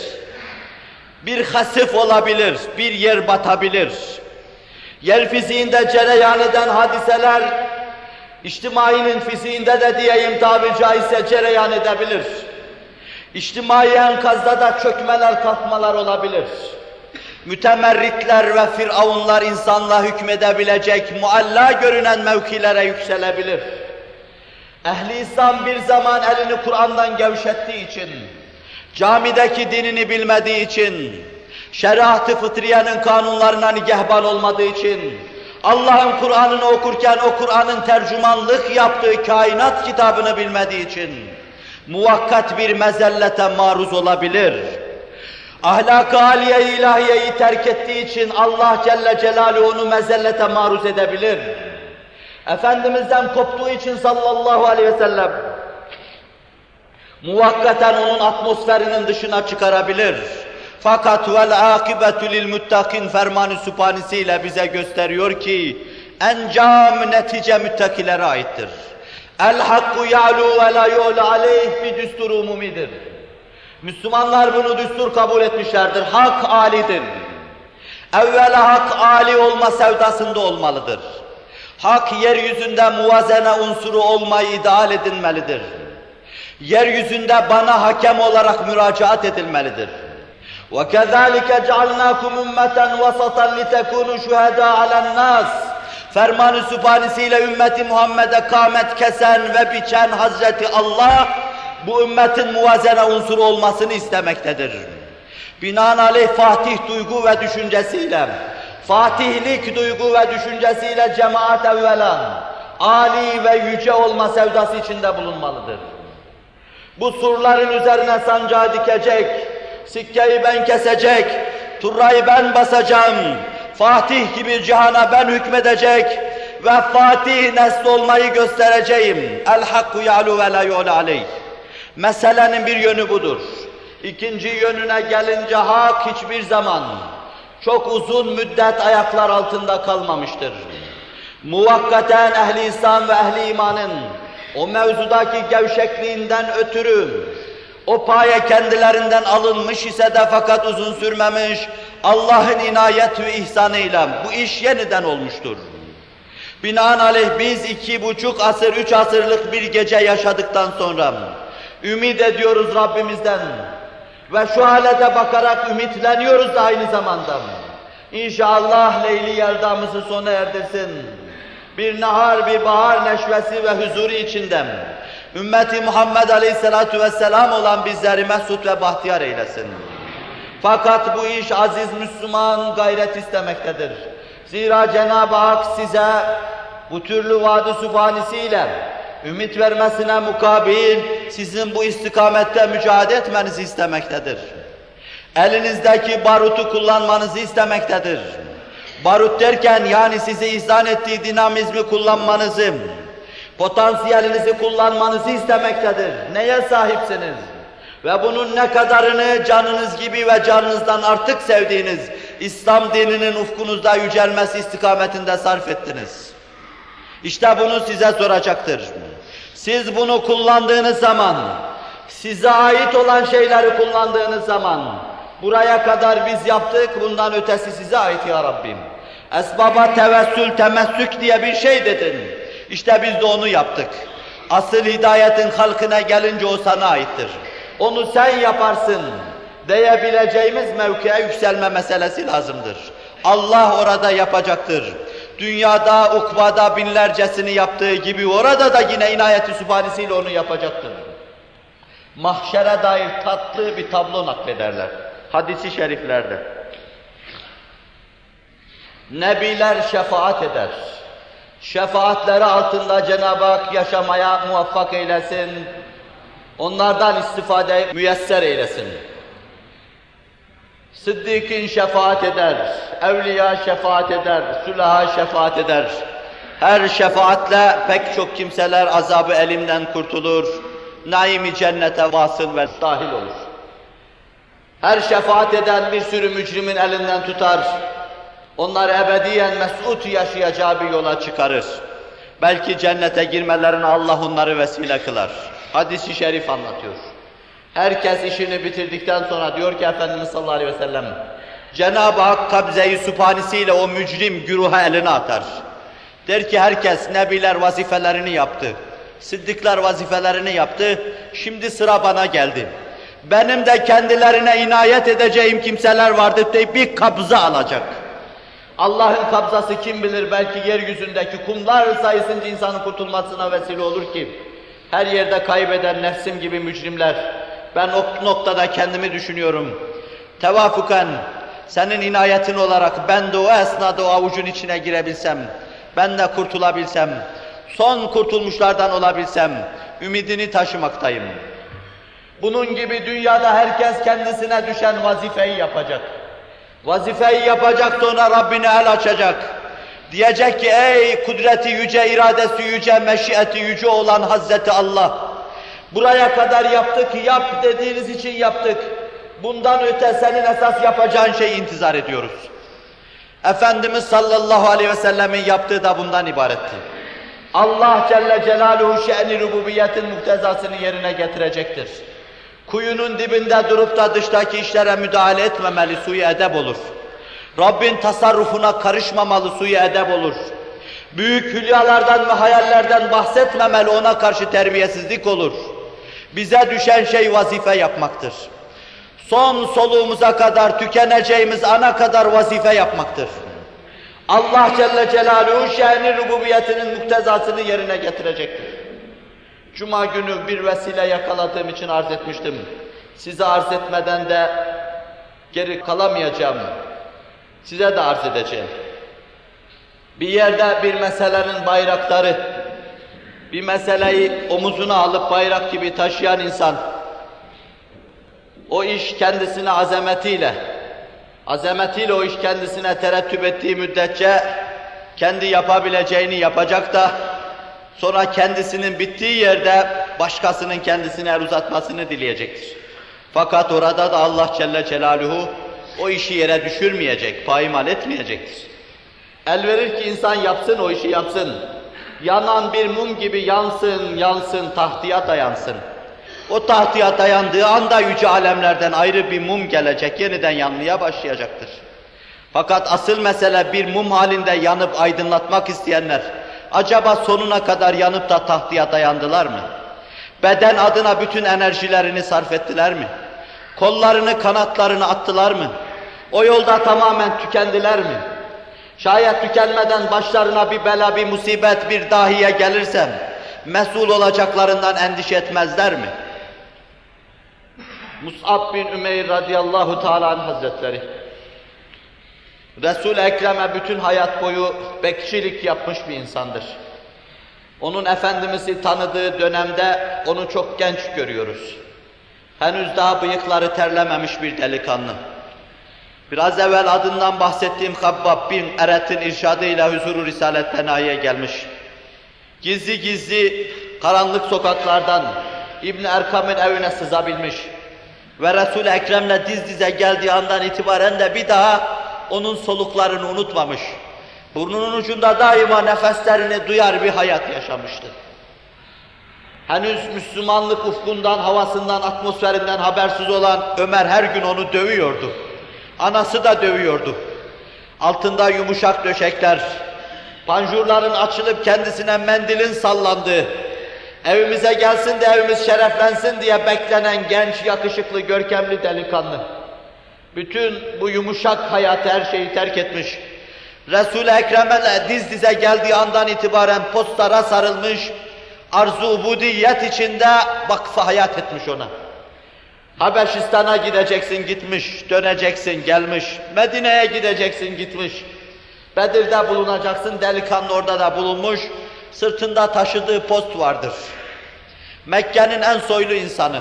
Bir hasif olabilir, bir yer batabilir. Yer fiziğinde cereyan eden hadiseler, içtimainin fiziğinde de diyeyim tabiri caizse cereyan edebilir. İçtimai enkazda da çökmeler, kalkmalar olabilir mütemerritler ve firavunlar insanla hükmedebilecek mualla görünen mevkilere yükselebilir. Ehli İslam bir zaman elini Kur'an'dan gevşettiği için, camideki dinini bilmediği için, şeriat-ı fıtriyenin kanunlarına nigehban olmadığı için, Allah'ın Kur'an'ını okurken o Kur'an'ın tercümanlık yaptığı kainat kitabını bilmediği için, muvakkat bir mezellete maruz olabilir ahlak-ı aliye ilahiyeyi terk ettiği için Allah Celle Celaluhu onu mezellete maruz edebilir. Efendimiz'den koptuğu için sallallahu aleyhi ve sellem muvakkaten onun atmosferinin dışına çıkarabilir. Fakat vel akibetu lil muttakin fermanı sübhanesiyle bize gösteriyor ki encam netice müttakilere aittir. El hakku ya'lu ve la yu'la aleyh bir düstur umumidir. Müslümanlar bunu düstur kabul etmişlerdir. Hak alidir. Evvela hak ali olma sevdasında olmalıdır. Hak yeryüzünde muvazene unsuru olmayı ideal edilmelidir. Yeryüzünde bana hakem olarak müracaat edilmelidir. وَكَذَٰلِكَ جَعَلْنَاكُمْ اُمَّةً وَسَطًا لِتَكُونُوا شُهَدَاءَ عَلَى النَّاسِ Fermanı sübhanesiyle ümmeti Muhammed'e kâmet kesen ve biçen Hazreti Allah, bu ümmetin muvazene unsuru olmasını istemektedir. Binaenaleyh Fatih duygu ve düşüncesiyle, Fatihlik duygu ve düşüncesiyle cemaat evvela, Ali ve yüce olma sevdası içinde bulunmalıdır. Bu surların üzerine sancağı dikecek, sikkeyi ben kesecek, turrayı ben basacağım, Fatih gibi cihana ben hükmedecek ve Fatih nesli olmayı göstereceğim. El hakku ya'lu ve la aleyh. Meselenin bir yönü budur. İkinci yönüne gelince hak hiçbir zaman çok uzun müddet ayaklar altında kalmamıştır. Muvakkaten ehli İslam ve ehli imanın o mevzudaki gevşekliğinden ötürü o paye kendilerinden alınmış ise de fakat uzun sürmemiş, Allah'ın inayet ve ihsanıyla bu iş yeniden olmuştur. Binaenaleyh biz iki buçuk asır, üç asırlık bir gece yaşadıktan sonra Ümid ediyoruz Rabbimizden. Ve şu halede bakarak ümitleniyoruz da aynı zamanda. İnşallah Leyli yerdamızı sona erdirsin. Bir nahar, bir bahar neşvesi ve huzuru içinde ümmeti Muhammed Aleyhisselatu Vesselam olan bizleri mesut ve bahtiyar eylesin. Fakat bu iş aziz Müslüman gayret istemektedir. Zira Cenab-ı Hak size bu türlü vaadi sübhanesiyle ümit vermesine mukabil sizin bu istikamette mücadele etmenizi istemektedir. Elinizdeki barutu kullanmanızı istemektedir. Barut derken yani size ihsan ettiği dinamizmi kullanmanızı, potansiyelinizi kullanmanızı istemektedir. Neye sahipsiniz? Ve bunun ne kadarını canınız gibi ve canınızdan artık sevdiğiniz İslam dininin ufkunuzda yücelmesi istikametinde sarf ettiniz. İşte bunu size soracaktır. Siz bunu kullandığınız zaman, size ait olan şeyleri kullandığınız zaman, buraya kadar biz yaptık, bundan ötesi size ait ya Rabbim. Esbaba tevessül, temessük diye bir şey dedin. İşte biz de onu yaptık. Asıl hidayetin halkına gelince o sana aittir. Onu sen yaparsın diyebileceğimiz mevkiye yükselme meselesi lazımdır. Allah orada yapacaktır. Dünyada, ukvada binlercesini yaptığı gibi orada da yine inayeti sübhanesiyle onu yapacaktır. Mahşere dair tatlı bir tablo naklederler. Hadisi şeriflerde. Nebiler şefaat eder. Şefaatleri altında Cenab-ı Hak yaşamaya muvaffak eylesin. Onlardan istifade müyesser eylesin. Sıddık'ın şefaat eder, evliya şefaat eder, sülaha şefaat eder. Her şefaatle pek çok kimseler azabı elimden kurtulur, naimi cennete vasıl ve dahil olur. Her şefaat eden bir sürü mücrimin elinden tutar, onlar ebediyen mesut yaşayacağı bir yola çıkarır. Belki cennete girmelerine Allah onları vesile kılar. Hadis-i şerif anlatıyor. Herkes işini bitirdikten sonra diyor ki Efendimiz sallallahu aleyhi ve sellem, Cenab-ı Hak kabze-i sübhanesiyle o mücrim güruha elini atar. Der ki herkes nebiler vazifelerini yaptı. Sıddıklar vazifelerini yaptı. Şimdi sıra bana geldi. Benim de kendilerine inayet edeceğim kimseler vardır deyip bir kabza alacak. Allah'ın kabzası kim bilir belki yeryüzündeki kumlar sayısınca insanın kurtulmasına vesile olur ki her yerde kaybeden nefsim gibi mücrimler ben o noktada kendimi düşünüyorum. Tevafuken senin inayetin olarak ben de o esnada o avucun içine girebilsem, ben de kurtulabilsem, son kurtulmuşlardan olabilsem, ümidini taşımaktayım. Bunun gibi dünyada herkes kendisine düşen vazifeyi yapacak. Vazifeyi yapacak sonra Rabbine el açacak. Diyecek ki ey kudreti yüce, iradesi yüce, meşiyeti yüce olan Hazreti Allah. Buraya kadar yaptık, yap dediğiniz için yaptık. Bundan öte senin esas yapacağın şeyi intizar ediyoruz. Efendimiz sallallahu aleyhi ve sellemin yaptığı da bundan ibaretti. Allah Celle Celaluhu şe'ni rububiyetin muhtezasını yerine getirecektir. Kuyunun dibinde durup da dıştaki işlere müdahale etmemeli, suyu edep olur. Rabbin tasarrufuna karışmamalı, suyu edep olur. Büyük hülyalardan ve hayallerden bahsetmemeli, ona karşı terbiyesizlik olur. Bize düşen şey vazife yapmaktır. Son soluğumuza kadar, tükeneceğimiz ana kadar vazife yapmaktır. Allah Celle Celaluhu şehni rububiyetinin muktezasını yerine getirecektir. Cuma günü bir vesile yakaladığım için arz etmiştim. Size arz etmeden de geri kalamayacağım. Size de arz edeceğim. Bir yerde bir meselenin bayrakları, bir meseleyi omuzuna alıp bayrak gibi taşıyan insan, o iş kendisine azametiyle, azametiyle o iş kendisine terettüp ettiği müddetçe kendi yapabileceğini yapacak da sonra kendisinin bittiği yerde başkasının kendisine el uzatmasını dileyecektir. Fakat orada da Allah Celle Celaluhu o işi yere düşürmeyecek, paymal etmeyecektir. El verir ki insan yapsın, o işi yapsın. Yanan bir mum gibi yansın, yansın, tahtıya dayansın. O tahtıya dayandığı anda yüce alemlerden ayrı bir mum gelecek, yeniden yanmaya başlayacaktır. Fakat asıl mesele bir mum halinde yanıp aydınlatmak isteyenler, acaba sonuna kadar yanıp da tahtıya dayandılar mı? Beden adına bütün enerjilerini sarf ettiler mi? Kollarını, kanatlarını attılar mı? O yolda tamamen tükendiler mi? Şayet tükenmeden başlarına bir bela, bir musibet, bir dahiye gelirsem, mesul olacaklarından endişe etmezler mi? Mus'ab bin Ümeyr radıyallahu teala hazretleri, Resul-i Ekrem'e bütün hayat boyu bekçilik yapmış bir insandır. Onun Efendimiz'i tanıdığı dönemde onu çok genç görüyoruz. Henüz daha bıyıkları terlememiş bir delikanlı. Biraz evvel adından bahsettiğim Habbab bin Eret'in irşadıyla huzuru Risalet Pena'ya gelmiş. Gizli gizli karanlık sokaklardan İbn Erkam'ın evine sızabilmiş. Ve Resul-i Ekrem'le diz dize geldiği andan itibaren de bir daha onun soluklarını unutmamış. Burnunun ucunda daima nefeslerini duyar bir hayat yaşamıştı. Henüz Müslümanlık ufkundan, havasından, atmosferinden habersiz olan Ömer her gün onu dövüyordu. Anası da dövüyordu. Altında yumuşak döşekler, panjurların açılıp kendisine mendilin sallandığı, evimize gelsin de evimiz şereflensin diye beklenen genç, yakışıklı, görkemli delikanlı. Bütün bu yumuşak hayatı her şeyi terk etmiş. Resul-i Ekrem'e diz dize geldiği andan itibaren postlara sarılmış, arzu ubudiyet içinde vakfı hayat etmiş ona. Habeşistan'a gideceksin gitmiş, döneceksin gelmiş, Medine'ye gideceksin gitmiş, Bedir'de bulunacaksın delikanlı orada da bulunmuş, sırtında taşıdığı post vardır. Mekke'nin en soylu insanı,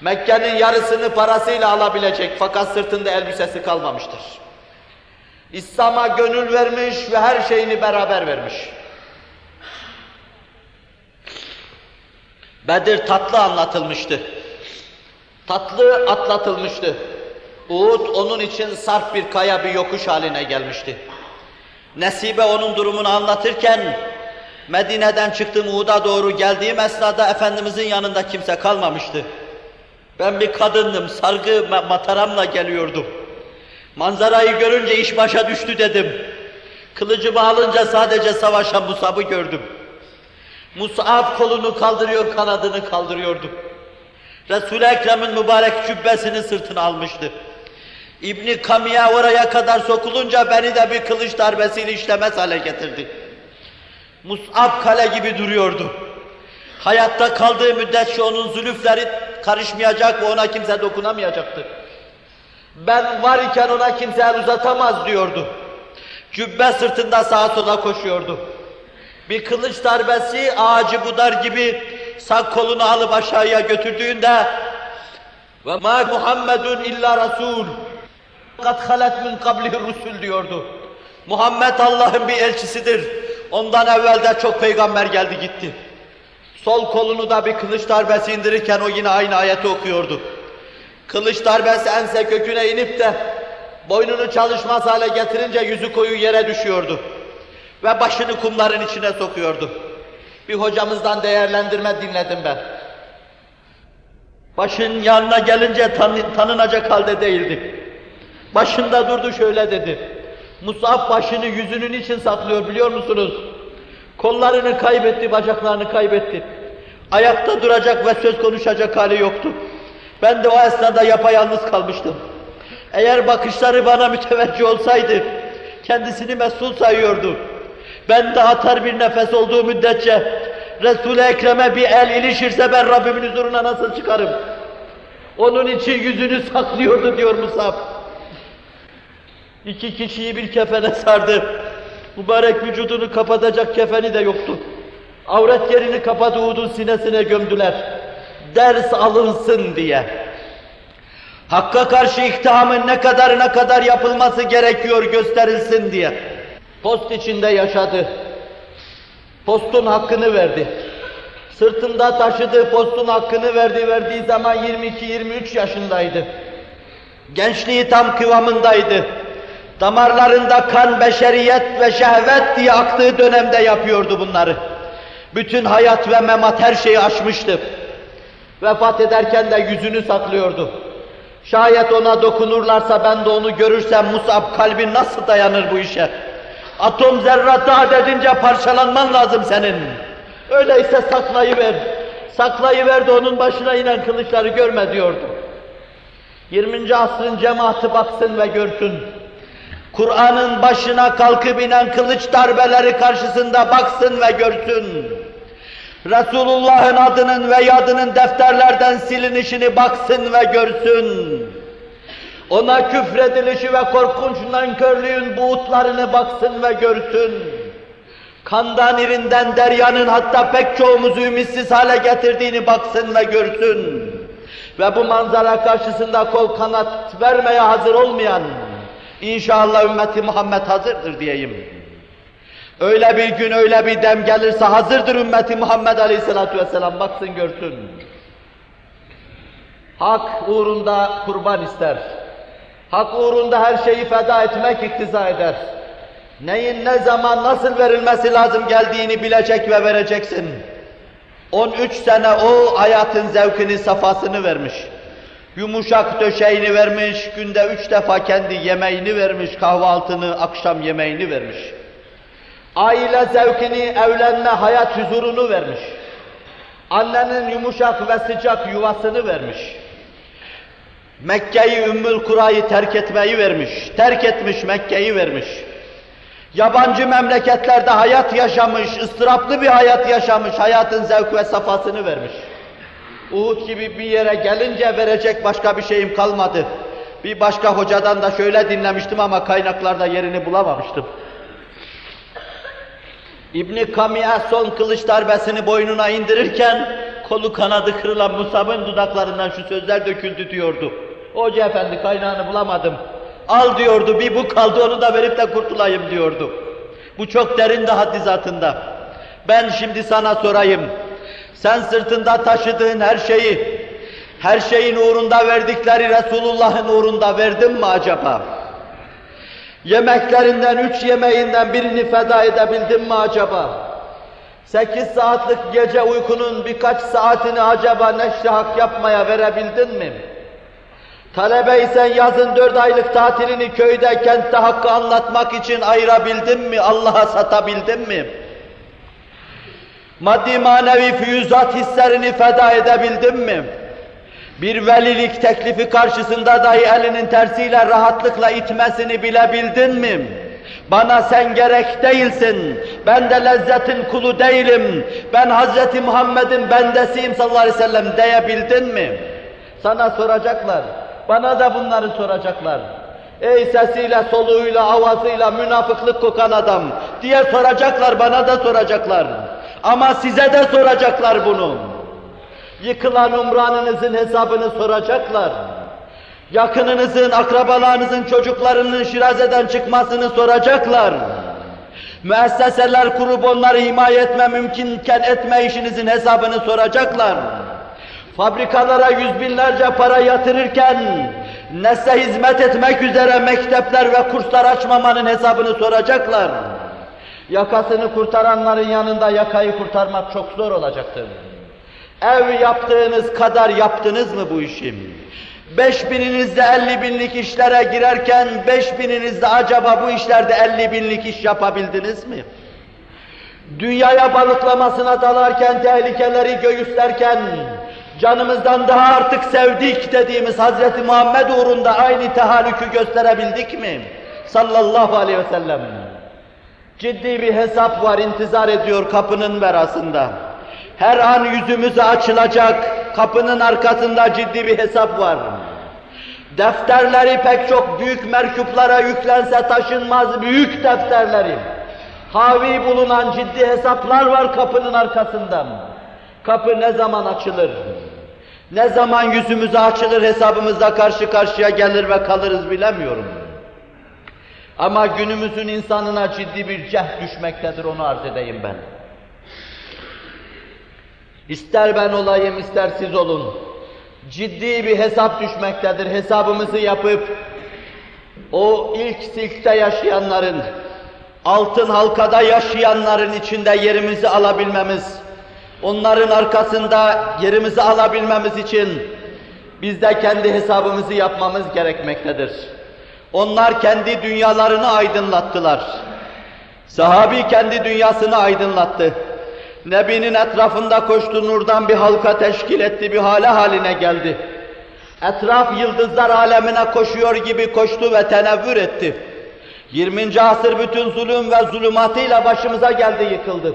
Mekke'nin yarısını parasıyla alabilecek fakat sırtında elbisesi kalmamıştır. İslam'a gönül vermiş ve her şeyini beraber vermiş. Bedir tatlı anlatılmıştı. Tatlı atlatılmıştı. Uhud onun için sarp bir kaya bir yokuş haline gelmişti. Nesibe onun durumunu anlatırken Medine'den çıktım Uhud'a doğru geldiğim esnada Efendimizin yanında kimse kalmamıştı. Ben bir kadındım, sargı mataramla geliyordum. Manzarayı görünce iş başa düştü dedim. Kılıcımı alınca sadece savaşan Musab'ı gördüm. Musab kolunu kaldırıyor, kanadını kaldırıyordu. Resul-i Ekrem'in mübarek cübbesini sırtına almıştı. İbni Kamiye oraya kadar sokulunca beni de bir kılıç darbesiyle işlemez hale getirdi. Mus'ab kale gibi duruyordu. Hayatta kaldığı müddetçe onun zülüfleri karışmayacak ve ona kimse dokunamayacaktı. Ben var iken ona kimse el uzatamaz diyordu. Cübbe sırtında sağa sola koşuyordu. Bir kılıç darbesi ağacı budar gibi sağ kolunu alıp aşağıya götürdüğünde ve ma Muhammedun illa Rasul kad halet min kablihi rusul diyordu. Muhammed Allah'ın bir elçisidir. Ondan evvel de çok peygamber geldi gitti. Sol kolunu da bir kılıç darbesi indirirken o yine aynı ayeti okuyordu. Kılıç darbesi ense köküne inip de boynunu çalışmaz hale getirince yüzü koyu yere düşüyordu. Ve başını kumların içine sokuyordu. Bir hocamızdan değerlendirme dinledim ben. Başın yanına gelince tan tanınacak halde değildi. Başında durdu şöyle dedi. Musab başını yüzünün için saklıyor biliyor musunuz? Kollarını kaybetti, bacaklarını kaybetti. Ayakta duracak ve söz konuşacak hali yoktu. Ben de o esnada yapayalnız kalmıştım. Eğer bakışları bana müteveccih olsaydı, kendisini mesul sayıyordu. Ben de atar bir nefes olduğu müddetçe, Resul-i Ekrem'e bir el ilişirse ben Rabbimin huzuruna nasıl çıkarım? Onun için yüzünü saklıyordu diyor Musab. İki kişiyi bir kefene sardı. Mübarek vücudunu kapatacak kefeni de yoktu. Avret yerini kapadı Uhud'un sinesine gömdüler. Ders alınsın diye. Hakka karşı iktihamın ne kadar ne kadar yapılması gerekiyor gösterilsin diye. Post içinde yaşadı. Postun hakkını verdi. Sırtında taşıdığı postun hakkını verdi. Verdiği zaman 22-23 yaşındaydı. Gençliği tam kıvamındaydı. Damarlarında kan, beşeriyet ve şehvet diye aktığı dönemde yapıyordu bunları. Bütün hayat ve memat her şeyi aşmıştı. Vefat ederken de yüzünü saklıyordu. Şayet ona dokunurlarsa ben de onu görürsem Musab kalbin nasıl dayanır bu işe? Atom zerratı adedince parçalanman lazım senin. Öyleyse saklayıver. Saklayıverdi onun başına inen kılıçları görme diyordu. 20. asrın cemaati baksın ve görsün. Kur'an'ın başına kalkıp inen kılıç darbeleri karşısında baksın ve görsün. Resulullah'ın adının ve yadının defterlerden silinişini baksın ve görsün. Ona küfredilişi ve korkunç nankörlüğün buğutlarını baksın ve görsün. Kandan irinden deryanın hatta pek çoğumuzu ümitsiz hale getirdiğini baksın ve görsün. Ve bu manzara karşısında kol kanat vermeye hazır olmayan, inşallah ümmeti Muhammed hazırdır diyeyim. Öyle bir gün, öyle bir dem gelirse hazırdır ümmeti Muhammed Aleyhisselatü Vesselam, baksın görsün. Hak uğrunda kurban ister. Hak uğrunda her şeyi feda etmek iktiza eder. Neyin ne zaman nasıl verilmesi lazım geldiğini bilecek ve vereceksin. 13 sene o hayatın zevkini, safasını vermiş. Yumuşak döşeğini vermiş, günde üç defa kendi yemeğini vermiş, kahvaltını, akşam yemeğini vermiş. Aile zevkini, evlenme, hayat huzurunu vermiş. Annenin yumuşak ve sıcak yuvasını vermiş. Mekke'yi, Ümmül Kura'yı terk etmeyi vermiş. Terk etmiş, Mekke'yi vermiş. Yabancı memleketlerde hayat yaşamış, ıstıraplı bir hayat yaşamış, hayatın zevk ve safasını vermiş. Uhud gibi bir yere gelince verecek başka bir şeyim kalmadı. Bir başka hocadan da şöyle dinlemiştim ama kaynaklarda yerini bulamamıştım. İbni Kamiye son kılıç darbesini boynuna indirirken kolu kanadı kırılan Musab'ın dudaklarından şu sözler döküldü diyordu. Hoca efendi kaynağını bulamadım. Al diyordu, bir bu kaldı onu da verip de kurtulayım diyordu. Bu çok derin de haddizatında. Ben şimdi sana sorayım. Sen sırtında taşıdığın her şeyi, her şeyin uğrunda verdikleri Resulullah'ın uğrunda verdin mi acaba? Yemeklerinden, üç yemeğinden birini feda edebildin mi acaba? Sekiz saatlik gece uykunun birkaç saatini acaba neşre hak yapmaya verebildin mi? Talebeysen yazın dört aylık tatilini köyde, kentte hakkı anlatmak için ayırabildin mi? Allah'a satabildin mi? Maddi manevi füyüzat hislerini feda edebildin mi? Bir velilik teklifi karşısında dahi elinin tersiyle rahatlıkla itmesini bilebildin mi? Bana sen gerek değilsin, ben de lezzetin kulu değilim, ben Hz. Muhammed'in bendesiyim sallallahu aleyhi ve sellem diyebildin mi? Sana soracaklar. Bana da bunları soracaklar. Ey sesiyle, soluğuyla, avazıyla münafıklık kokan adam diye soracaklar, bana da soracaklar. Ama size de soracaklar bunu. Yıkılan umranınızın hesabını soracaklar. Yakınınızın, akrabalarınızın, çocuklarının şirazeden çıkmasını soracaklar. Müesseseler kurup onları himaye etme mümkünken etme işinizin hesabını soracaklar fabrikalara yüz binlerce para yatırırken nesle hizmet etmek üzere mektepler ve kurslar açmamanın hesabını soracaklar. Yakasını kurtaranların yanında yakayı kurtarmak çok zor olacaktır. Ev yaptığınız kadar yaptınız mı bu işi? Beş bininizde elli binlik işlere girerken beş bininizde acaba bu işlerde elli binlik iş yapabildiniz mi? Dünyaya balıklamasına dalarken, tehlikeleri göğüslerken, canımızdan daha artık sevdik dediğimiz Hz. Muhammed uğrunda aynı tehallükü gösterebildik mi? Sallallahu aleyhi ve sellem. Ciddi bir hesap var, intizar ediyor kapının verasında. Her an yüzümüze açılacak, kapının arkasında ciddi bir hesap var. Defterleri pek çok büyük merkuplara yüklense taşınmaz büyük defterleri. Havi bulunan ciddi hesaplar var kapının arkasında. Kapı ne zaman açılır? Ne zaman yüzümüze açılır hesabımızda karşı karşıya gelir ve kalırız bilemiyorum. Ama günümüzün insanına ciddi bir cehd düşmektedir onu arz edeyim ben. İster ben olayım ister siz olun. Ciddi bir hesap düşmektedir. Hesabımızı yapıp o ilk silkte yaşayanların, altın halkada yaşayanların içinde yerimizi alabilmemiz, onların arkasında yerimizi alabilmemiz için biz de kendi hesabımızı yapmamız gerekmektedir. Onlar kendi dünyalarını aydınlattılar. Sahabi kendi dünyasını aydınlattı. Nebinin etrafında koştu, nurdan bir halka teşkil etti, bir hale haline geldi. Etraf yıldızlar alemine koşuyor gibi koştu ve tenevvür etti. 20. asır bütün zulüm ve zulümatıyla başımıza geldi, yıkıldı.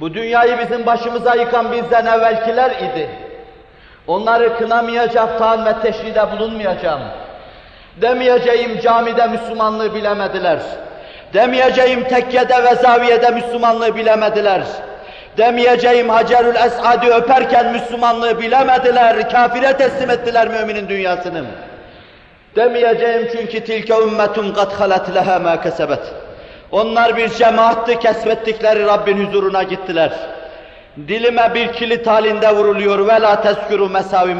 Bu dünyayı bizim başımıza yıkan bizden evvelkiler idi. Onları kınamayacak, taan ve teşride bulunmayacağım. Demeyeceğim camide Müslümanlığı bilemediler. Demeyeceğim tekkede ve zaviyede Müslümanlığı bilemediler. Demeyeceğim Hacerül Esad'ı öperken Müslümanlığı bilemediler, kafire teslim ettiler müminin dünyasını. Demeyeceğim çünkü tilke ümmetun kad halet leha ma kesebet. Onlar bir cemaattı, kesbettikleri Rabbin huzuruna gittiler. Dilime bir kilit halinde vuruluyor. Ve la teskuru mesavi.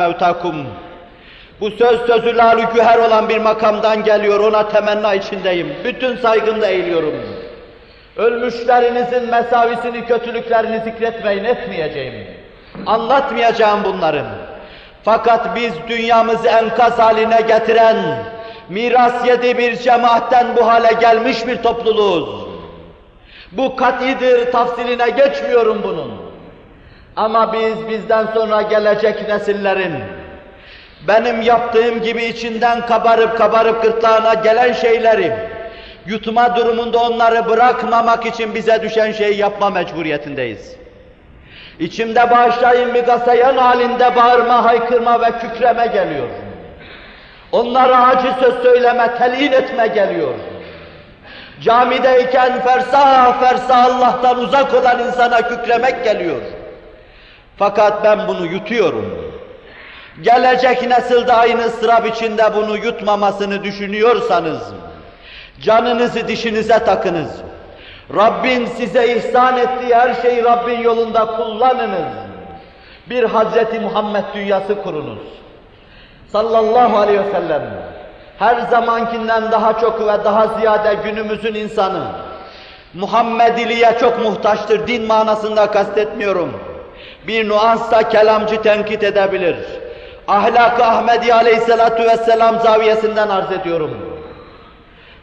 Bu söz sözü lalü güher olan bir makamdan geliyor. Ona temenna içindeyim. Bütün saygımla eğiliyorum. Ölmüşlerinizin mesavisini, kötülüklerini zikretmeyin, etmeyeceğim. Anlatmayacağım bunların. Fakat biz dünyamızı enkaz haline getiren, miras yedi bir cemaatten bu hale gelmiş bir topluluğuz. Bu katidir, tafsiline geçmiyorum bunun. Ama biz bizden sonra gelecek nesillerin, benim yaptığım gibi içinden kabarıp kabarıp gırtlağına gelen şeyleri, yutma durumunda onları bırakmamak için bize düşen şeyi yapma mecburiyetindeyiz. İçimde bağışlayın bir gasayan halinde bağırma, haykırma ve kükreme geliyor. Onlara acı söz söyleme, telin etme geliyor. Camideyken fersah fersah Allah'tan uzak olan insana kükremek geliyor. Fakat ben bunu yutuyorum. Gelecek nesil de aynı ıstırap içinde bunu yutmamasını düşünüyorsanız, canınızı dişinize takınız. Rabbin size ihsan ettiği her şeyi Rabbin yolunda kullanınız. Bir Hazreti Muhammed dünyası kurunuz. Sallallahu aleyhi ve sellem. Her zamankinden daha çok ve daha ziyade günümüzün insanı Muhammediliğe çok muhtaçtır. Din manasında kastetmiyorum. Bir nuansla kelamcı tenkit edebilir. Ahlak-ı Ahmedi aleyhissalatu vesselam zaviyesinden arz ediyorum.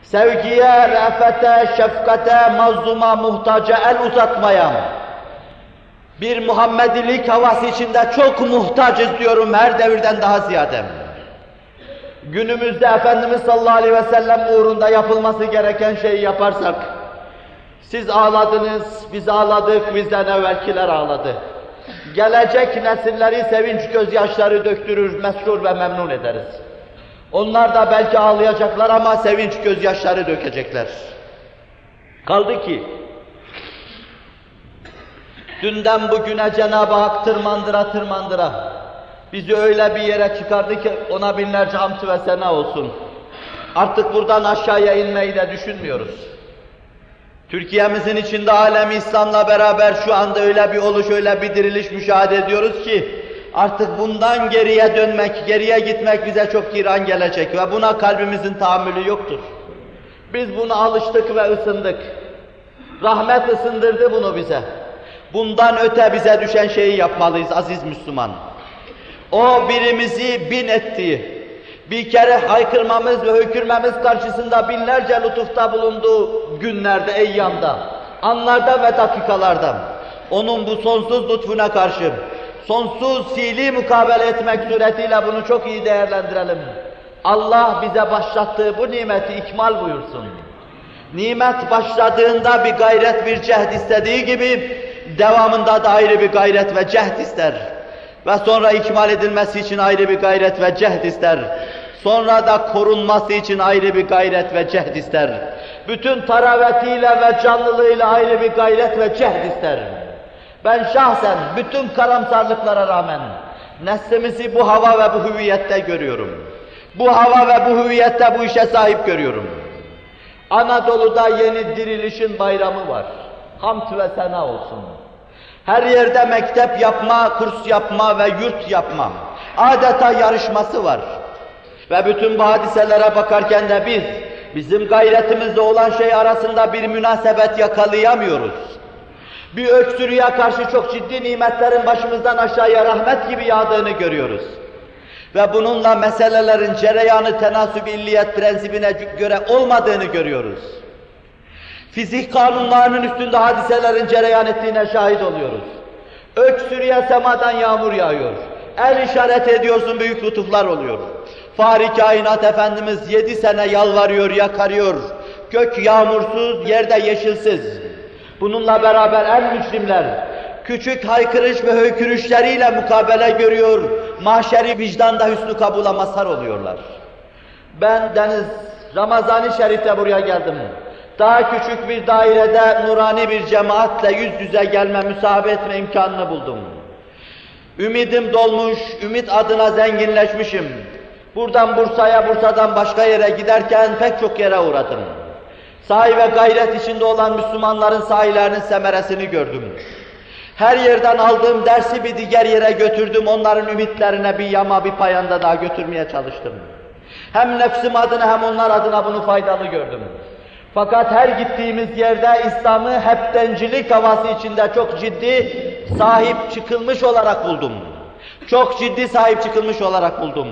Sevgiye, re'fete, şefkate, mazluma, muhtaca el uzatmaya, bir Muhammedilik havası içinde çok muhtacız diyorum her devirden daha ziyade. Günümüzde Efendimiz sallallahu aleyhi ve sellem uğrunda yapılması gereken şeyi yaparsak, siz ağladınız, biz ağladık, bizden evvelkiler ağladı. Gelecek nesilleri sevinç gözyaşları döktürür, mesrur ve memnun ederiz. Onlar da belki ağlayacaklar ama sevinç gözyaşları dökecekler. Kaldı ki, dünden bugüne Cenab-ı Hak tırmandıra tırmandıra, bizi öyle bir yere çıkardı ki ona binlerce hamd ve sena olsun. Artık buradan aşağıya inmeyi de düşünmüyoruz. Türkiye'mizin içinde alemi İslam'la beraber şu anda öyle bir oluş, öyle bir diriliş müşahede ediyoruz ki artık bundan geriye dönmek, geriye gitmek bize çok giran gelecek ve buna kalbimizin tahammülü yoktur. Biz buna alıştık ve ısındık. Rahmet ısındırdı bunu bize. Bundan öte bize düşen şeyi yapmalıyız aziz Müslüman. O birimizi bin ettiği, bir kere haykırmamız ve hökürmemiz karşısında binlerce lütufta bulunduğu günlerde, eyyamda, anlarda ve dakikalarda onun bu sonsuz lütfuna karşı sonsuz fiili mukabele etmek suretiyle bunu çok iyi değerlendirelim. Allah bize başlattığı bu nimeti ikmal buyursun. Nimet başladığında bir gayret, bir cehd istediği gibi devamında da ayrı bir gayret ve cehd ister. Ve sonra ikmal edilmesi için ayrı bir gayret ve cehd ister. Sonra da korunması için ayrı bir gayret ve cehd ister. Bütün taravetiyle ve canlılığıyla ayrı bir gayret ve cehd ister. Ben şahsen bütün karamsarlıklara rağmen neslimizi bu hava ve bu hüviyette görüyorum. Bu hava ve bu hüviyette bu işe sahip görüyorum. Anadolu'da yeni dirilişin bayramı var. Hamd ve sena olsun. Her yerde mektep yapma, kurs yapma ve yurt yapma. Adeta yarışması var. Ve bütün bu hadiselere bakarken de biz, bizim gayretimizde olan şey arasında bir münasebet yakalayamıyoruz. Bir öksürüğe karşı çok ciddi nimetlerin başımızdan aşağıya rahmet gibi yağdığını görüyoruz. Ve bununla meselelerin cereyanı tenasüb illiyet prensibine göre olmadığını görüyoruz. Fizik kanunlarının üstünde hadiselerin cereyan ettiğine şahit oluyoruz. Öksürüye semadan yağmur yağıyor. El işaret ediyorsun büyük lütuflar oluyor. Fahri kainat Efendimiz yedi sene yalvarıyor, yakarıyor. Gök yağmursuz, yerde yeşilsiz. Bununla beraber el müslimler küçük haykırış ve höykürüşleriyle mukabele görüyor. Mahşeri vicdanda hüsnü kabula mazhar oluyorlar. Ben Deniz Ramazani Şerif'te buraya geldim. Daha küçük bir dairede nurani bir cemaatle yüz yüze gelme, müsahabe etme imkanını buldum. Ümidim dolmuş, ümit adına zenginleşmişim. Buradan Bursa'ya, Bursa'dan başka yere giderken pek çok yere uğradım. Sahi ve gayret içinde olan Müslümanların sahilerinin semeresini gördüm. Her yerden aldığım dersi bir diğer yere götürdüm, onların ümitlerine bir yama, bir payanda daha götürmeye çalıştım. Hem nefsim adına hem onlar adına bunu faydalı gördüm. Fakat her gittiğimiz yerde İslam'ı heptencilik havası içinde çok ciddi sahip çıkılmış olarak buldum. Çok ciddi sahip çıkılmış olarak buldum.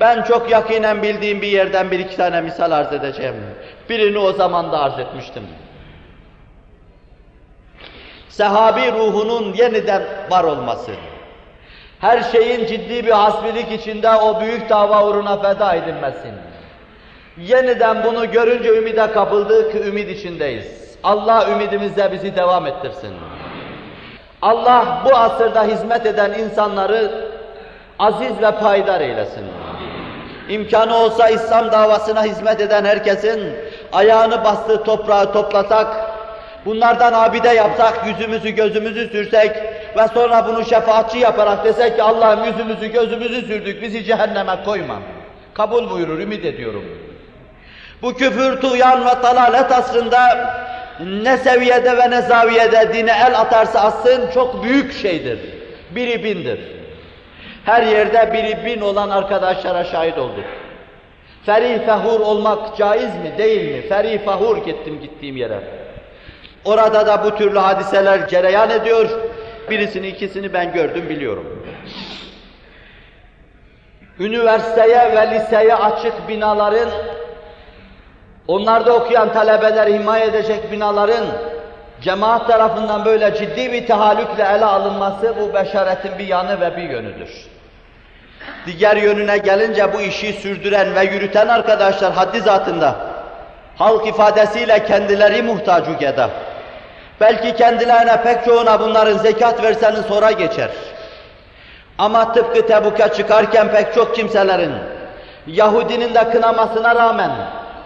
Ben çok yakinen bildiğim bir yerden bir iki tane misal arz edeceğim. Birini o zaman da arz etmiştim. Sehabi ruhunun yeniden var olması. Her şeyin ciddi bir hasbilik içinde o büyük dava uğruna feda edilmesin. Yeniden bunu görünce ümide kapıldık, ümid içindeyiz. Allah ümidimizle bizi devam ettirsin. Allah bu asırda hizmet eden insanları aziz ve payidar eylesin. İmkanı olsa İslam davasına hizmet eden herkesin ayağını bastığı toprağı toplasak, bunlardan abide yapsak, yüzümüzü gözümüzü sürsek ve sonra bunu şefaatçi yaparak desek ki Allah'ım yüzümüzü gözümüzü sürdük, bizi cehenneme koyma. Kabul buyurur, ümit ediyorum. Bu küfür, tuğyan ve talalet asrında ne seviyede ve ne zaviyede dine el atarsa atsın çok büyük şeydir. Biri bindir. Her yerde biri bin olan arkadaşlara şahit olduk. Ferih fehur olmak caiz mi değil mi? Ferih fehur gittim gittiğim yere. Orada da bu türlü hadiseler cereyan ediyor. Birisini ikisini ben gördüm biliyorum. Üniversiteye ve liseye açık binaların Onlarda okuyan talebeler himaye edecek binaların cemaat tarafından böyle ciddi bir tehallükle ele alınması bu beşaretin bir yanı ve bir yönüdür. Diğer yönüne gelince bu işi sürdüren ve yürüten arkadaşlar haddi zatında halk ifadesiyle kendileri muhtacu geda. Belki kendilerine pek çoğuna bunların zekat verseniz sonra geçer. Ama tıpkı Tebuk'a çıkarken pek çok kimselerin Yahudinin de kınamasına rağmen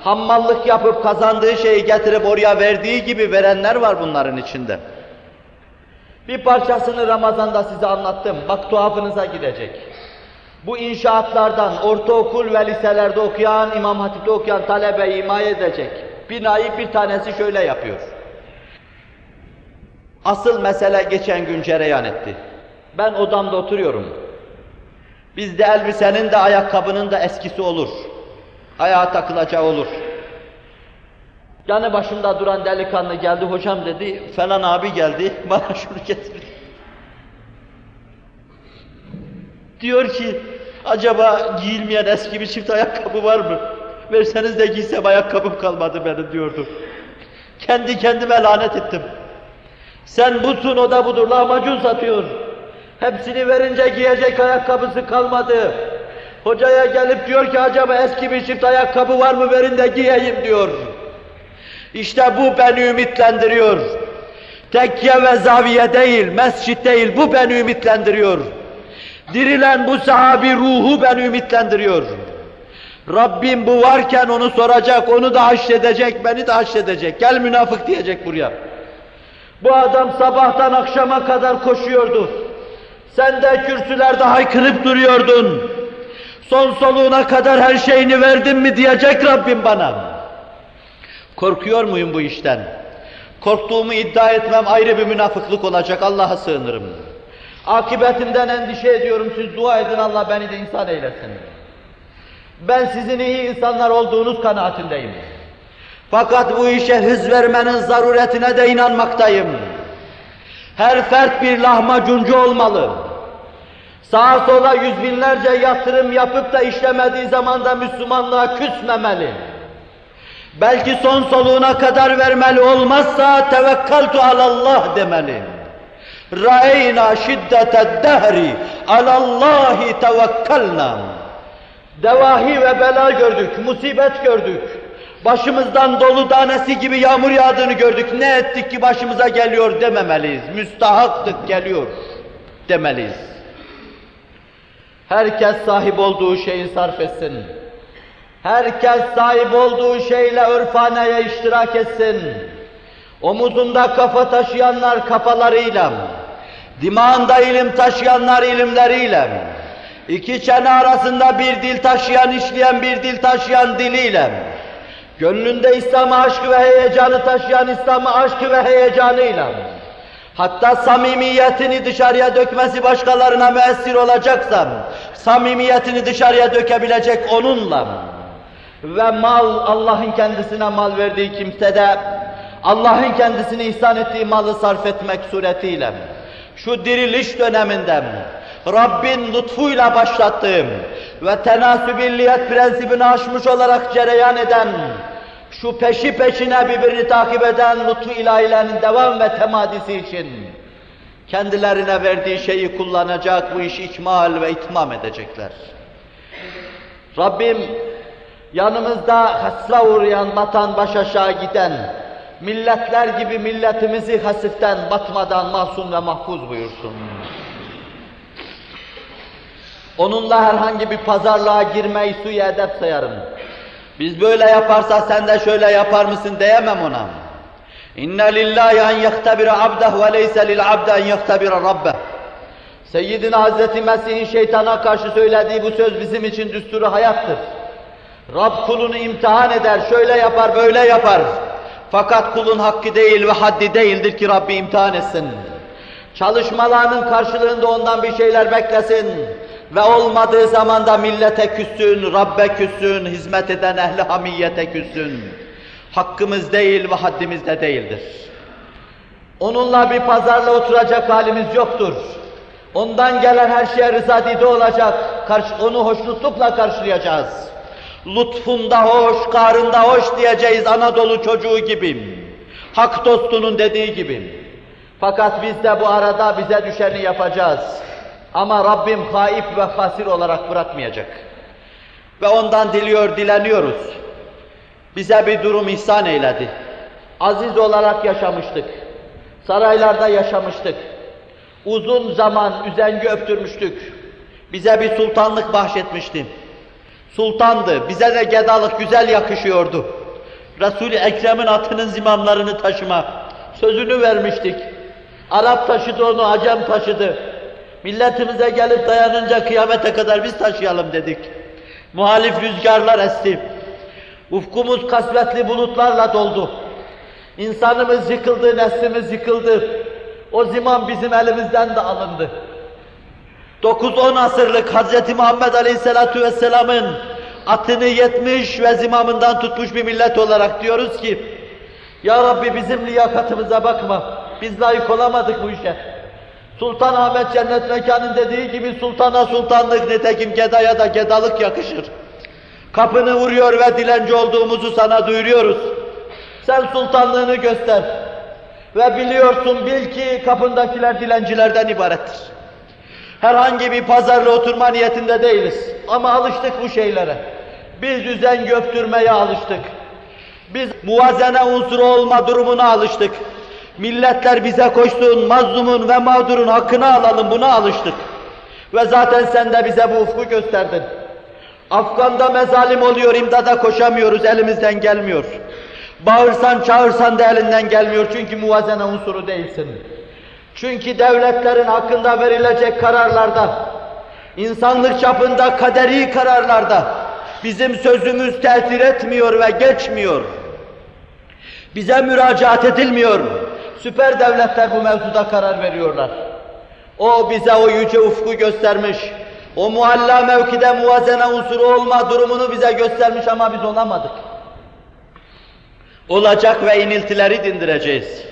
hammallık yapıp kazandığı şeyi getirip oraya verdiği gibi verenler var bunların içinde. Bir parçasını Ramazan'da size anlattım. Bak tuhafınıza gidecek. Bu inşaatlardan ortaokul ve liselerde okuyan, İmam Hatip'te okuyan talebe himaye edecek. Binayı bir tanesi şöyle yapıyor. Asıl mesele geçen gün cereyan etti. Ben odamda oturuyorum. Bizde elbisenin de ayakkabının da eskisi olur ayağa takılacağı olur. Yanı başımda duran delikanlı geldi, hocam dedi, falan abi geldi, bana şunu getirdi. Diyor ki, acaba giyilmeyen eski bir çift ayakkabı var mı? Verseniz de giysem ayakkabım kalmadı benim diyordu. Kendi kendime lanet ettim. Sen busun o da budur, lahmacun satıyor. Hepsini verince giyecek ayakkabısı kalmadı. Hocaya gelip diyor ki acaba eski bir çift ayakkabı var mı verin de giyeyim diyor. İşte bu beni ümitlendiriyor. Tekke ve zaviye değil, mescit değil, bu beni ümitlendiriyor. Dirilen bu sahabi ruhu beni ümitlendiriyor. Rabbim bu varken onu soracak, onu da haşredecek, beni de haşredecek. Gel münafık diyecek buraya. Bu adam sabahtan akşama kadar koşuyordu. Sen de kürsülerde haykırıp duruyordun son soluğuna kadar her şeyini verdin mi diyecek Rabbim bana. Korkuyor muyum bu işten? Korktuğumu iddia etmem ayrı bir münafıklık olacak, Allah'a sığınırım. Akibetinden endişe ediyorum, siz dua edin Allah beni de insan eylesin. Ben sizin iyi insanlar olduğunuz kanaatindeyim. Fakat bu işe hız vermenin zaruretine de inanmaktayım. Her fert bir lahmacuncu olmalı. Sağa sola yüz binlerce yatırım yapıp da işlemediği zaman da Müslümanlığa küsmemeli. Belki son soluğuna kadar vermeli olmazsa tevekkaltu alallah demeli. Ra'eyna şiddeted dehri alallahi tevekkalna. Devahi ve bela gördük, musibet gördük. Başımızdan dolu tanesi gibi yağmur yağdığını gördük. Ne ettik ki başımıza geliyor dememeliyiz. Müstahaktık geliyor demeliyiz. Herkes sahip olduğu şeyi sarf etsin. Herkes sahip olduğu şeyle örfaneye iştirak etsin. Omuzunda kafa taşıyanlar kafalarıyla, dimağında ilim taşıyanlar ilimleriyle, iki çene arasında bir dil taşıyan, işleyen bir dil taşıyan diliyle, gönlünde İslam aşkı ve heyecanı taşıyan İslam aşkı ve heyecanıyla, hatta samimiyetini dışarıya dökmesi başkalarına müessir olacaksa, samimiyetini dışarıya dökebilecek onunla, ve mal Allah'ın kendisine mal verdiği kimsede Allah'ın kendisine ihsan ettiği malı sarf etmek suretiyle şu diriliş döneminde Rabbin lütfuyla başlattığım ve tenasübilliyet prensibini aşmış olarak cereyan eden şu peşi peşine birbirini takip eden lütfu ilahilerinin devam ve temadisi için kendilerine verdiği şeyi kullanacak, bu işi ikmal ve itmam edecekler. Rabbim yanımızda hasla uğrayan, batan, baş aşağı giden, milletler gibi milletimizi hasiften, batmadan masum ve mahfuz buyursun. Onunla herhangi bir pazarlığa girmeyi suyu edep sayarım. Biz böyle yaparsa sen de şöyle yapar mısın diyemem ona. İnne lillahi en yehtabira abdeh ve leyse lil abde en yehtabira rabbeh. Seyyidina Hazreti Mesih'in şeytana karşı söylediği bu söz bizim için düsturu hayattır. Rab kulunu imtihan eder, şöyle yapar, böyle yapar. Fakat kulun hakkı değil ve haddi değildir ki Rabbi imtihan etsin. Çalışmalarının karşılığında ondan bir şeyler beklesin. Ve olmadığı zaman da millete küssün, Rabbe küssün, hizmet eden ehli hamiyete küssün. Hakkımız değil ve haddimiz de değildir. Onunla bir pazarla oturacak halimiz yoktur. Ondan gelen her şeye rızadide olacak, onu hoşnutlukla karşılayacağız. Lütfunda hoş, karında hoş diyeceğiz Anadolu çocuğu gibi. Hak dostunun dediği gibi. Fakat biz de bu arada bize düşeni yapacağız. Ama Rabbim haip ve hasir olarak bırakmayacak. Ve ondan diliyor, dileniyoruz. Bize bir durum ihsan eyledi. Aziz olarak yaşamıştık. Saraylarda yaşamıştık. Uzun zaman üzengi öptürmüştük. Bize bir sultanlık bahşetmişti. Sultandı, bize de gedalık güzel yakışıyordu. Resul-i Ekrem'in atının zimamlarını taşıma sözünü vermiştik. Arap taşıdı onu, Acem taşıdı. Milletimize gelip dayanınca kıyamete kadar biz taşıyalım dedik. Muhalif rüzgarlar esti. Ufkumuz kasvetli bulutlarla doldu. İnsanımız yıkıldı, neslimiz yıkıldı. O zimam bizim elimizden de alındı. 9-10 asırlık Hz. Muhammed Aleyhisselatü Vesselam'ın atını yetmiş ve zimamından tutmuş bir millet olarak diyoruz ki, Ya Rabbi bizim liyakatımıza bakma, biz layık olamadık bu işe. Sultan Ahmet Cennet Mekan'ın dediği gibi sultana sultanlık nitekim gedaya da gedalık yakışır. Kapını vuruyor ve dilenci olduğumuzu sana duyuruyoruz. Sen sultanlığını göster. Ve biliyorsun bil ki kapındakiler dilencilerden ibarettir. Herhangi bir pazarla oturma niyetinde değiliz. Ama alıştık bu şeylere. Biz üzen göptürmeye alıştık. Biz muvazene unsuru olma durumuna alıştık. Milletler bize koşsun, mazlumun ve mağdurun hakkını alalım buna alıştık. Ve zaten sen de bize bu ufku gösterdin. Afgan'da mezalim oluyor, imdada koşamıyoruz, elimizden gelmiyor. Bağırsan çağırsan da elinden gelmiyor çünkü muvazene unsuru değilsin. Çünkü devletlerin hakkında verilecek kararlarda, insanlık çapında kaderi kararlarda bizim sözümüz tesir etmiyor ve geçmiyor. Bize müracaat edilmiyor. Süper devletler bu mevzuda karar veriyorlar. O bize o yüce ufku göstermiş. O mualla mevkide muvazene unsuru olma durumunu bize göstermiş ama biz olamadık. Olacak ve iniltileri dindireceğiz.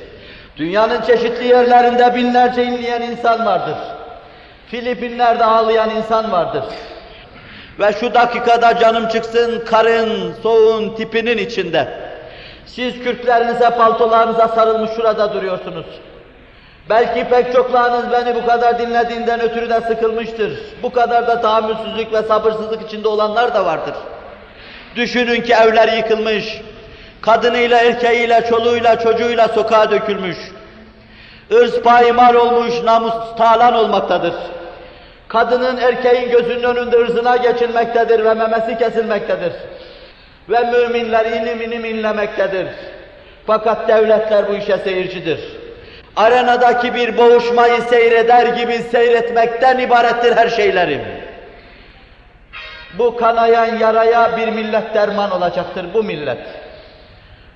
Dünyanın çeşitli yerlerinde binlerce inleyen insan vardır. Filipinler'de ağlayan insan vardır. Ve şu dakikada canım çıksın karın, soğun tipinin içinde. Siz kürklerinize, paltolarınıza sarılmış şurada duruyorsunuz. Belki pek çoklarınız beni bu kadar dinlediğinden ötürü de sıkılmıştır. Bu kadar da tahammülsüzlük ve sabırsızlık içinde olanlar da vardır. Düşünün ki evler yıkılmış, kadınıyla, erkeğiyle, çoluğuyla, çocuğuyla sokağa dökülmüş. Irz payimal olmuş, namus talan olmaktadır. Kadının erkeğin gözünün önünde ırzına geçilmektedir ve memesi kesilmektedir. Ve müminler inim inim inlemektedir. Fakat devletler bu işe seyircidir. Arenadaki bir boğuşmayı seyreder gibi seyretmekten ibarettir her şeylerim. Bu kanayan yaraya bir millet derman olacaktır bu millet.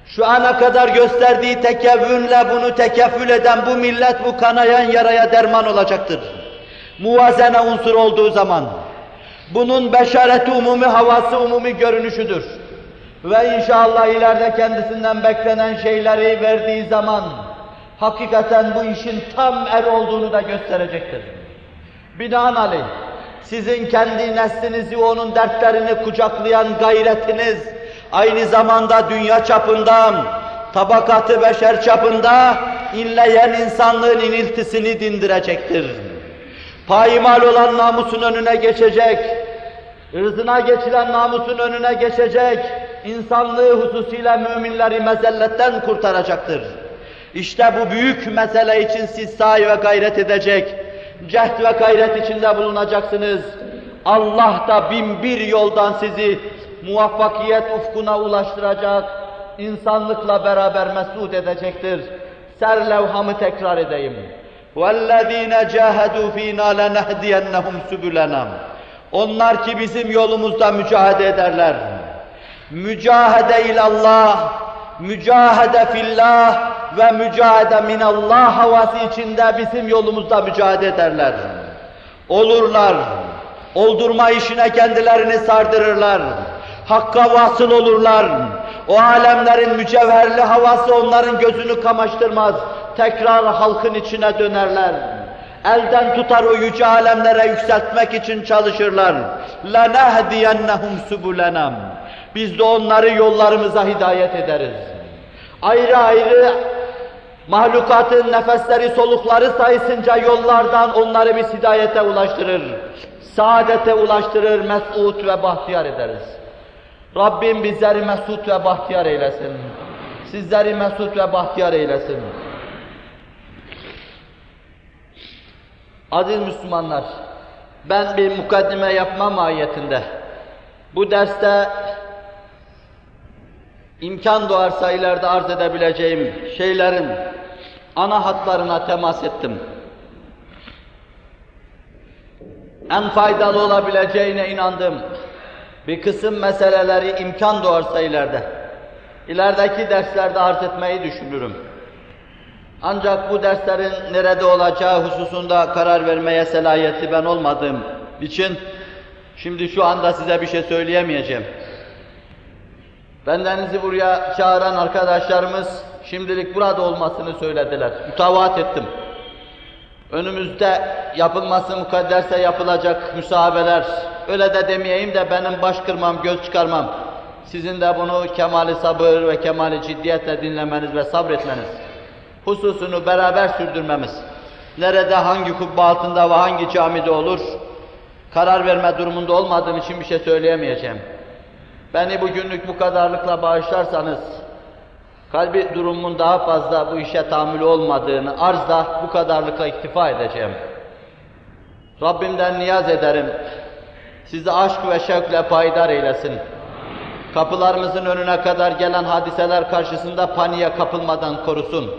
Şu ana kadar gösterdiği tekevvünle bunu tekeffül eden bu millet bu kanayan yaraya derman olacaktır. Muvazene unsur olduğu zaman bunun beşareti umumi, havası umumi görünüşüdür. Ve inşallah ileride kendisinden beklenen şeyleri verdiği zaman hakikaten bu işin tam er olduğunu da gösterecektir. Binaenaleyh sizin kendi neslinizi, onun dertlerini kucaklayan gayretiniz, aynı zamanda dünya çapında, tabakatı beşer çapında inleyen insanlığın iniltisini dindirecektir. Payimal olan namusun önüne geçecek, ırzına geçilen namusun önüne geçecek, insanlığı hususuyla müminleri mezelletten kurtaracaktır. İşte bu büyük mesele için siz sahi ve gayret edecek, cehd ve gayret içinde bulunacaksınız. Allah da bin bir yoldan sizi muvaffakiyet ufkuna ulaştıracak, insanlıkla beraber mesut edecektir. Serlevhamı tekrar edeyim. وَالَّذ۪ينَ جَاهَدُوا ف۪ينَا لَنَهْدِيَنَّهُمْ سُبُلَنَا onlar ki bizim yolumuzda mücahede ederler. Mücahede ilallah, mücahede fillah ve mücahede minallah havası içinde bizim yolumuzda mücadele ederler. Olurlar, oldurma işine kendilerini sardırırlar. Hakka vasıl olurlar. O alemlerin mücevherli havası onların gözünü kamaştırmaz. Tekrar halkın içine dönerler Elden tutar o yüce alemlere yükseltmek için çalışırlar. لَنَهْدِيَنَّهُمْ سُبُلَنَا Biz de onları yollarımıza hidayet ederiz. Ayrı ayrı mahlukatın nefesleri, solukları sayısınca yollardan onları biz hidayete ulaştırır. Saadete ulaştırır, mesut ve bahtiyar ederiz. Rabbim bizleri mesut ve bahtiyar eylesin. Sizleri mesut ve bahtiyar eylesin. Aziz Müslümanlar, ben bir mukaddime yapma mahiyetinde bu derste imkan doğarsa ileride arz edebileceğim şeylerin ana hatlarına temas ettim. En faydalı olabileceğine inandım. Bir kısım meseleleri imkan doğarsa ileride, ilerideki derslerde arz etmeyi düşünürüm. Ancak bu derslerin nerede olacağı hususunda karar vermeye selayetli ben olmadığım için şimdi şu anda size bir şey söyleyemeyeceğim. Bendenizi buraya çağıran arkadaşlarımız şimdilik burada olmasını söylediler. Mutavaat ettim. Önümüzde yapılması mukadderse yapılacak müsahabeler, öyle de demeyeyim de benim baş kırmam, göz çıkarmam. Sizin de bunu kemali sabır ve kemali ciddiyetle dinlemeniz ve sabretmeniz hususunu beraber sürdürmemiz, nerede, hangi kubbe altında ve hangi camide olur, karar verme durumunda olmadığım için bir şey söyleyemeyeceğim. Beni bugünlük bu kadarlıkla bağışlarsanız, kalbi durumun daha fazla bu işe tahammülü olmadığını arzda bu kadarlıkla iktifa edeceğim. Rabbimden niyaz ederim, sizi aşk ve şevkle payidar eylesin. Kapılarımızın önüne kadar gelen hadiseler karşısında paniğe kapılmadan korusun.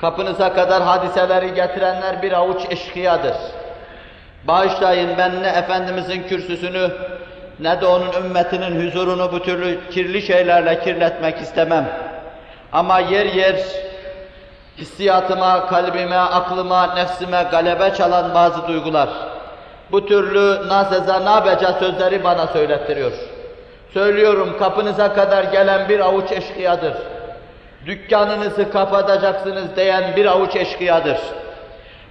Kapınıza kadar hadiseleri getirenler bir avuç eşkıyadır. Bağışlayın ben ne Efendimizin kürsüsünü ne de onun ümmetinin huzurunu bu türlü kirli şeylerle kirletmek istemem. Ama yer yer hissiyatıma, kalbime, aklıma, nefsime galebe çalan bazı duygular, bu türlü nazeza nabeca sözleri bana söylettiriyor. Söylüyorum kapınıza kadar gelen bir avuç eşkıyadır. Dükkanınızı kapatacaksınız diyen bir avuç eşkıyadır.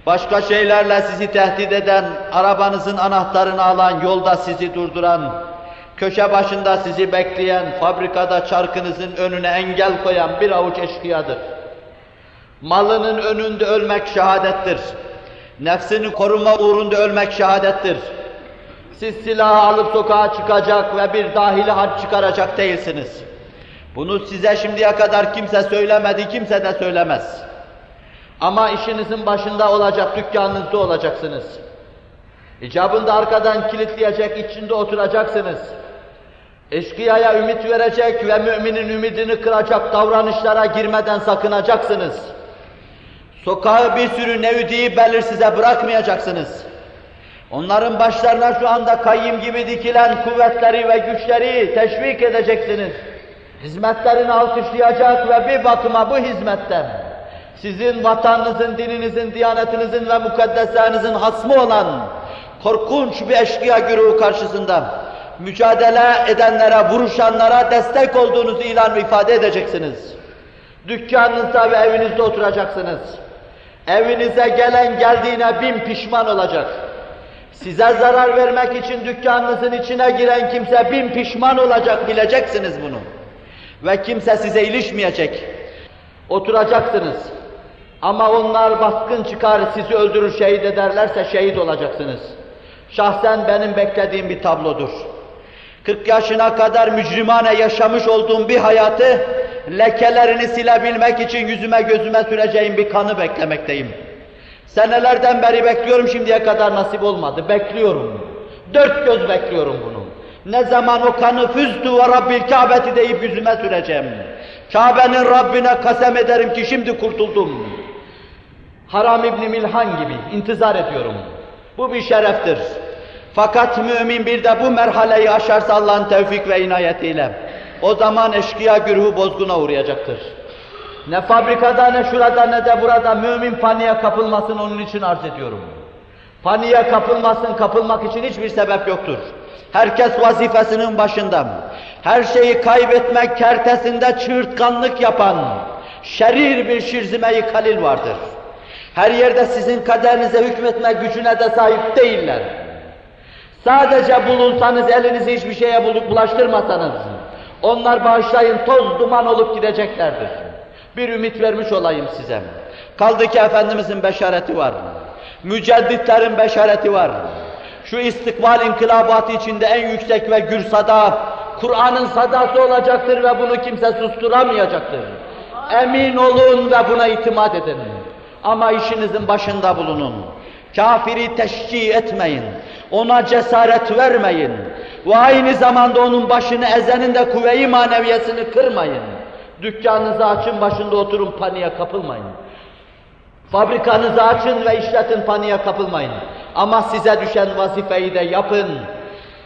Başka şeylerle sizi tehdit eden, arabanızın anahtarını alan, yolda sizi durduran, köşe başında sizi bekleyen, fabrikada çarkınızın önüne engel koyan bir avuç eşkıyadır. Malının önünde ölmek şehadettir. Nefsini koruma uğrunda ölmek şehadettir. Siz silahı alıp sokağa çıkacak ve bir dahili harp çıkaracak değilsiniz. Bunu size şimdiye kadar kimse söylemedi, kimse de söylemez. Ama işinizin başında olacak, dükkanınızda olacaksınız. İcabında arkadan kilitleyecek, içinde oturacaksınız. Eşkıyaya ümit verecek ve müminin ümidini kıracak davranışlara girmeden sakınacaksınız. Sokağı bir sürü nevdiyi belirsize bırakmayacaksınız. Onların başlarına şu anda kayyım gibi dikilen kuvvetleri ve güçleri teşvik edeceksiniz. Hizmetlerini alkışlayacak ve bir bakıma bu hizmetten sizin vatanınızın, dininizin, diyanetinizin ve mukaddeslerinizin hasmı olan korkunç bir eşkıya güruhu karşısında mücadele edenlere, vuruşanlara destek olduğunuzu ilan ve ifade edeceksiniz. Dükkanınızda ve evinizde oturacaksınız. Evinize gelen geldiğine bin pişman olacak. Size zarar vermek için dükkanınızın içine giren kimse bin pişman olacak, bileceksiniz bunu. Ve kimse size ilişmeyecek. Oturacaksınız. Ama onlar baskın çıkar, sizi öldürür, şehit ederlerse şehit olacaksınız. Şahsen benim beklediğim bir tablodur. 40 yaşına kadar mücrimane yaşamış olduğum bir hayatı lekelerini silebilmek için yüzüme gözüme süreceğim bir kanı beklemekteyim. Senelerden beri bekliyorum şimdiye kadar nasip olmadı. Bekliyorum. Dört göz bekliyorum bunu. Ne zaman o kanı füzdü ve Rabbil Kabe'ti deyip yüzüme süreceğim. Kabe'nin Rabbine kasem ederim ki şimdi kurtuldum. Haram İbni Milhan gibi intizar ediyorum. Bu bir şereftir. Fakat mümin bir de bu merhaleyi aşarsa Allah'ın tevfik ve inayetiyle o zaman eşkıya güruhu bozguna uğrayacaktır. Ne fabrikada ne şurada ne de burada mümin paniğe kapılmasın onun için arz ediyorum. Paniğe kapılmasın, kapılmak için hiçbir sebep yoktur. Herkes vazifesinin başında. Her şeyi kaybetmek kertesinde çığırtkanlık yapan şerir bir şirzime kalil vardır. Her yerde sizin kaderinize hükmetme gücüne de sahip değiller. Sadece bulunsanız, elinizi hiçbir şeye bulaştırmasanız, onlar bağışlayın toz duman olup gideceklerdir. Bir ümit vermiş olayım size. Kaldı ki Efendimizin beşareti var. Mücedditlerin beşareti var. Şu istikbal inkılabatı içinde en yüksek ve gür sada, Kur'an'ın sadası olacaktır ve bunu kimse susturamayacaktır. Emin olun ve buna itimat edin. Ama işinizin başında bulunun. Kafiri teşcih etmeyin. Ona cesaret vermeyin. Ve aynı zamanda onun başını ezenin de kuvve-i maneviyesini kırmayın. Dükkanınızı açın, başında oturun, paniğe kapılmayın. Fabrikanızı açın ve işletin, paniğe kapılmayın. Ama size düşen vazifeyi de yapın.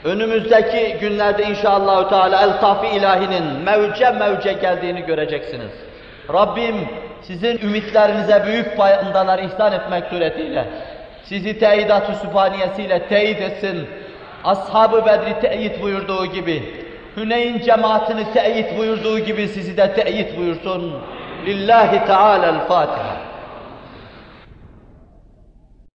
Önümüzdeki günlerde inşallah Teala eltaf-ı ilahinin mevce mevce geldiğini göreceksiniz. Rabbim sizin ümitlerinize büyük faydalar ihsan etmek suretiyle sizi teyidat-ı sübhaniyesiyle teyit etsin. Ashab-ı Bedri teyit buyurduğu gibi, Hüneyn cemaatini teyit buyurduğu gibi sizi de teyit buyursun. Lillahi Teala'l-Fatiha.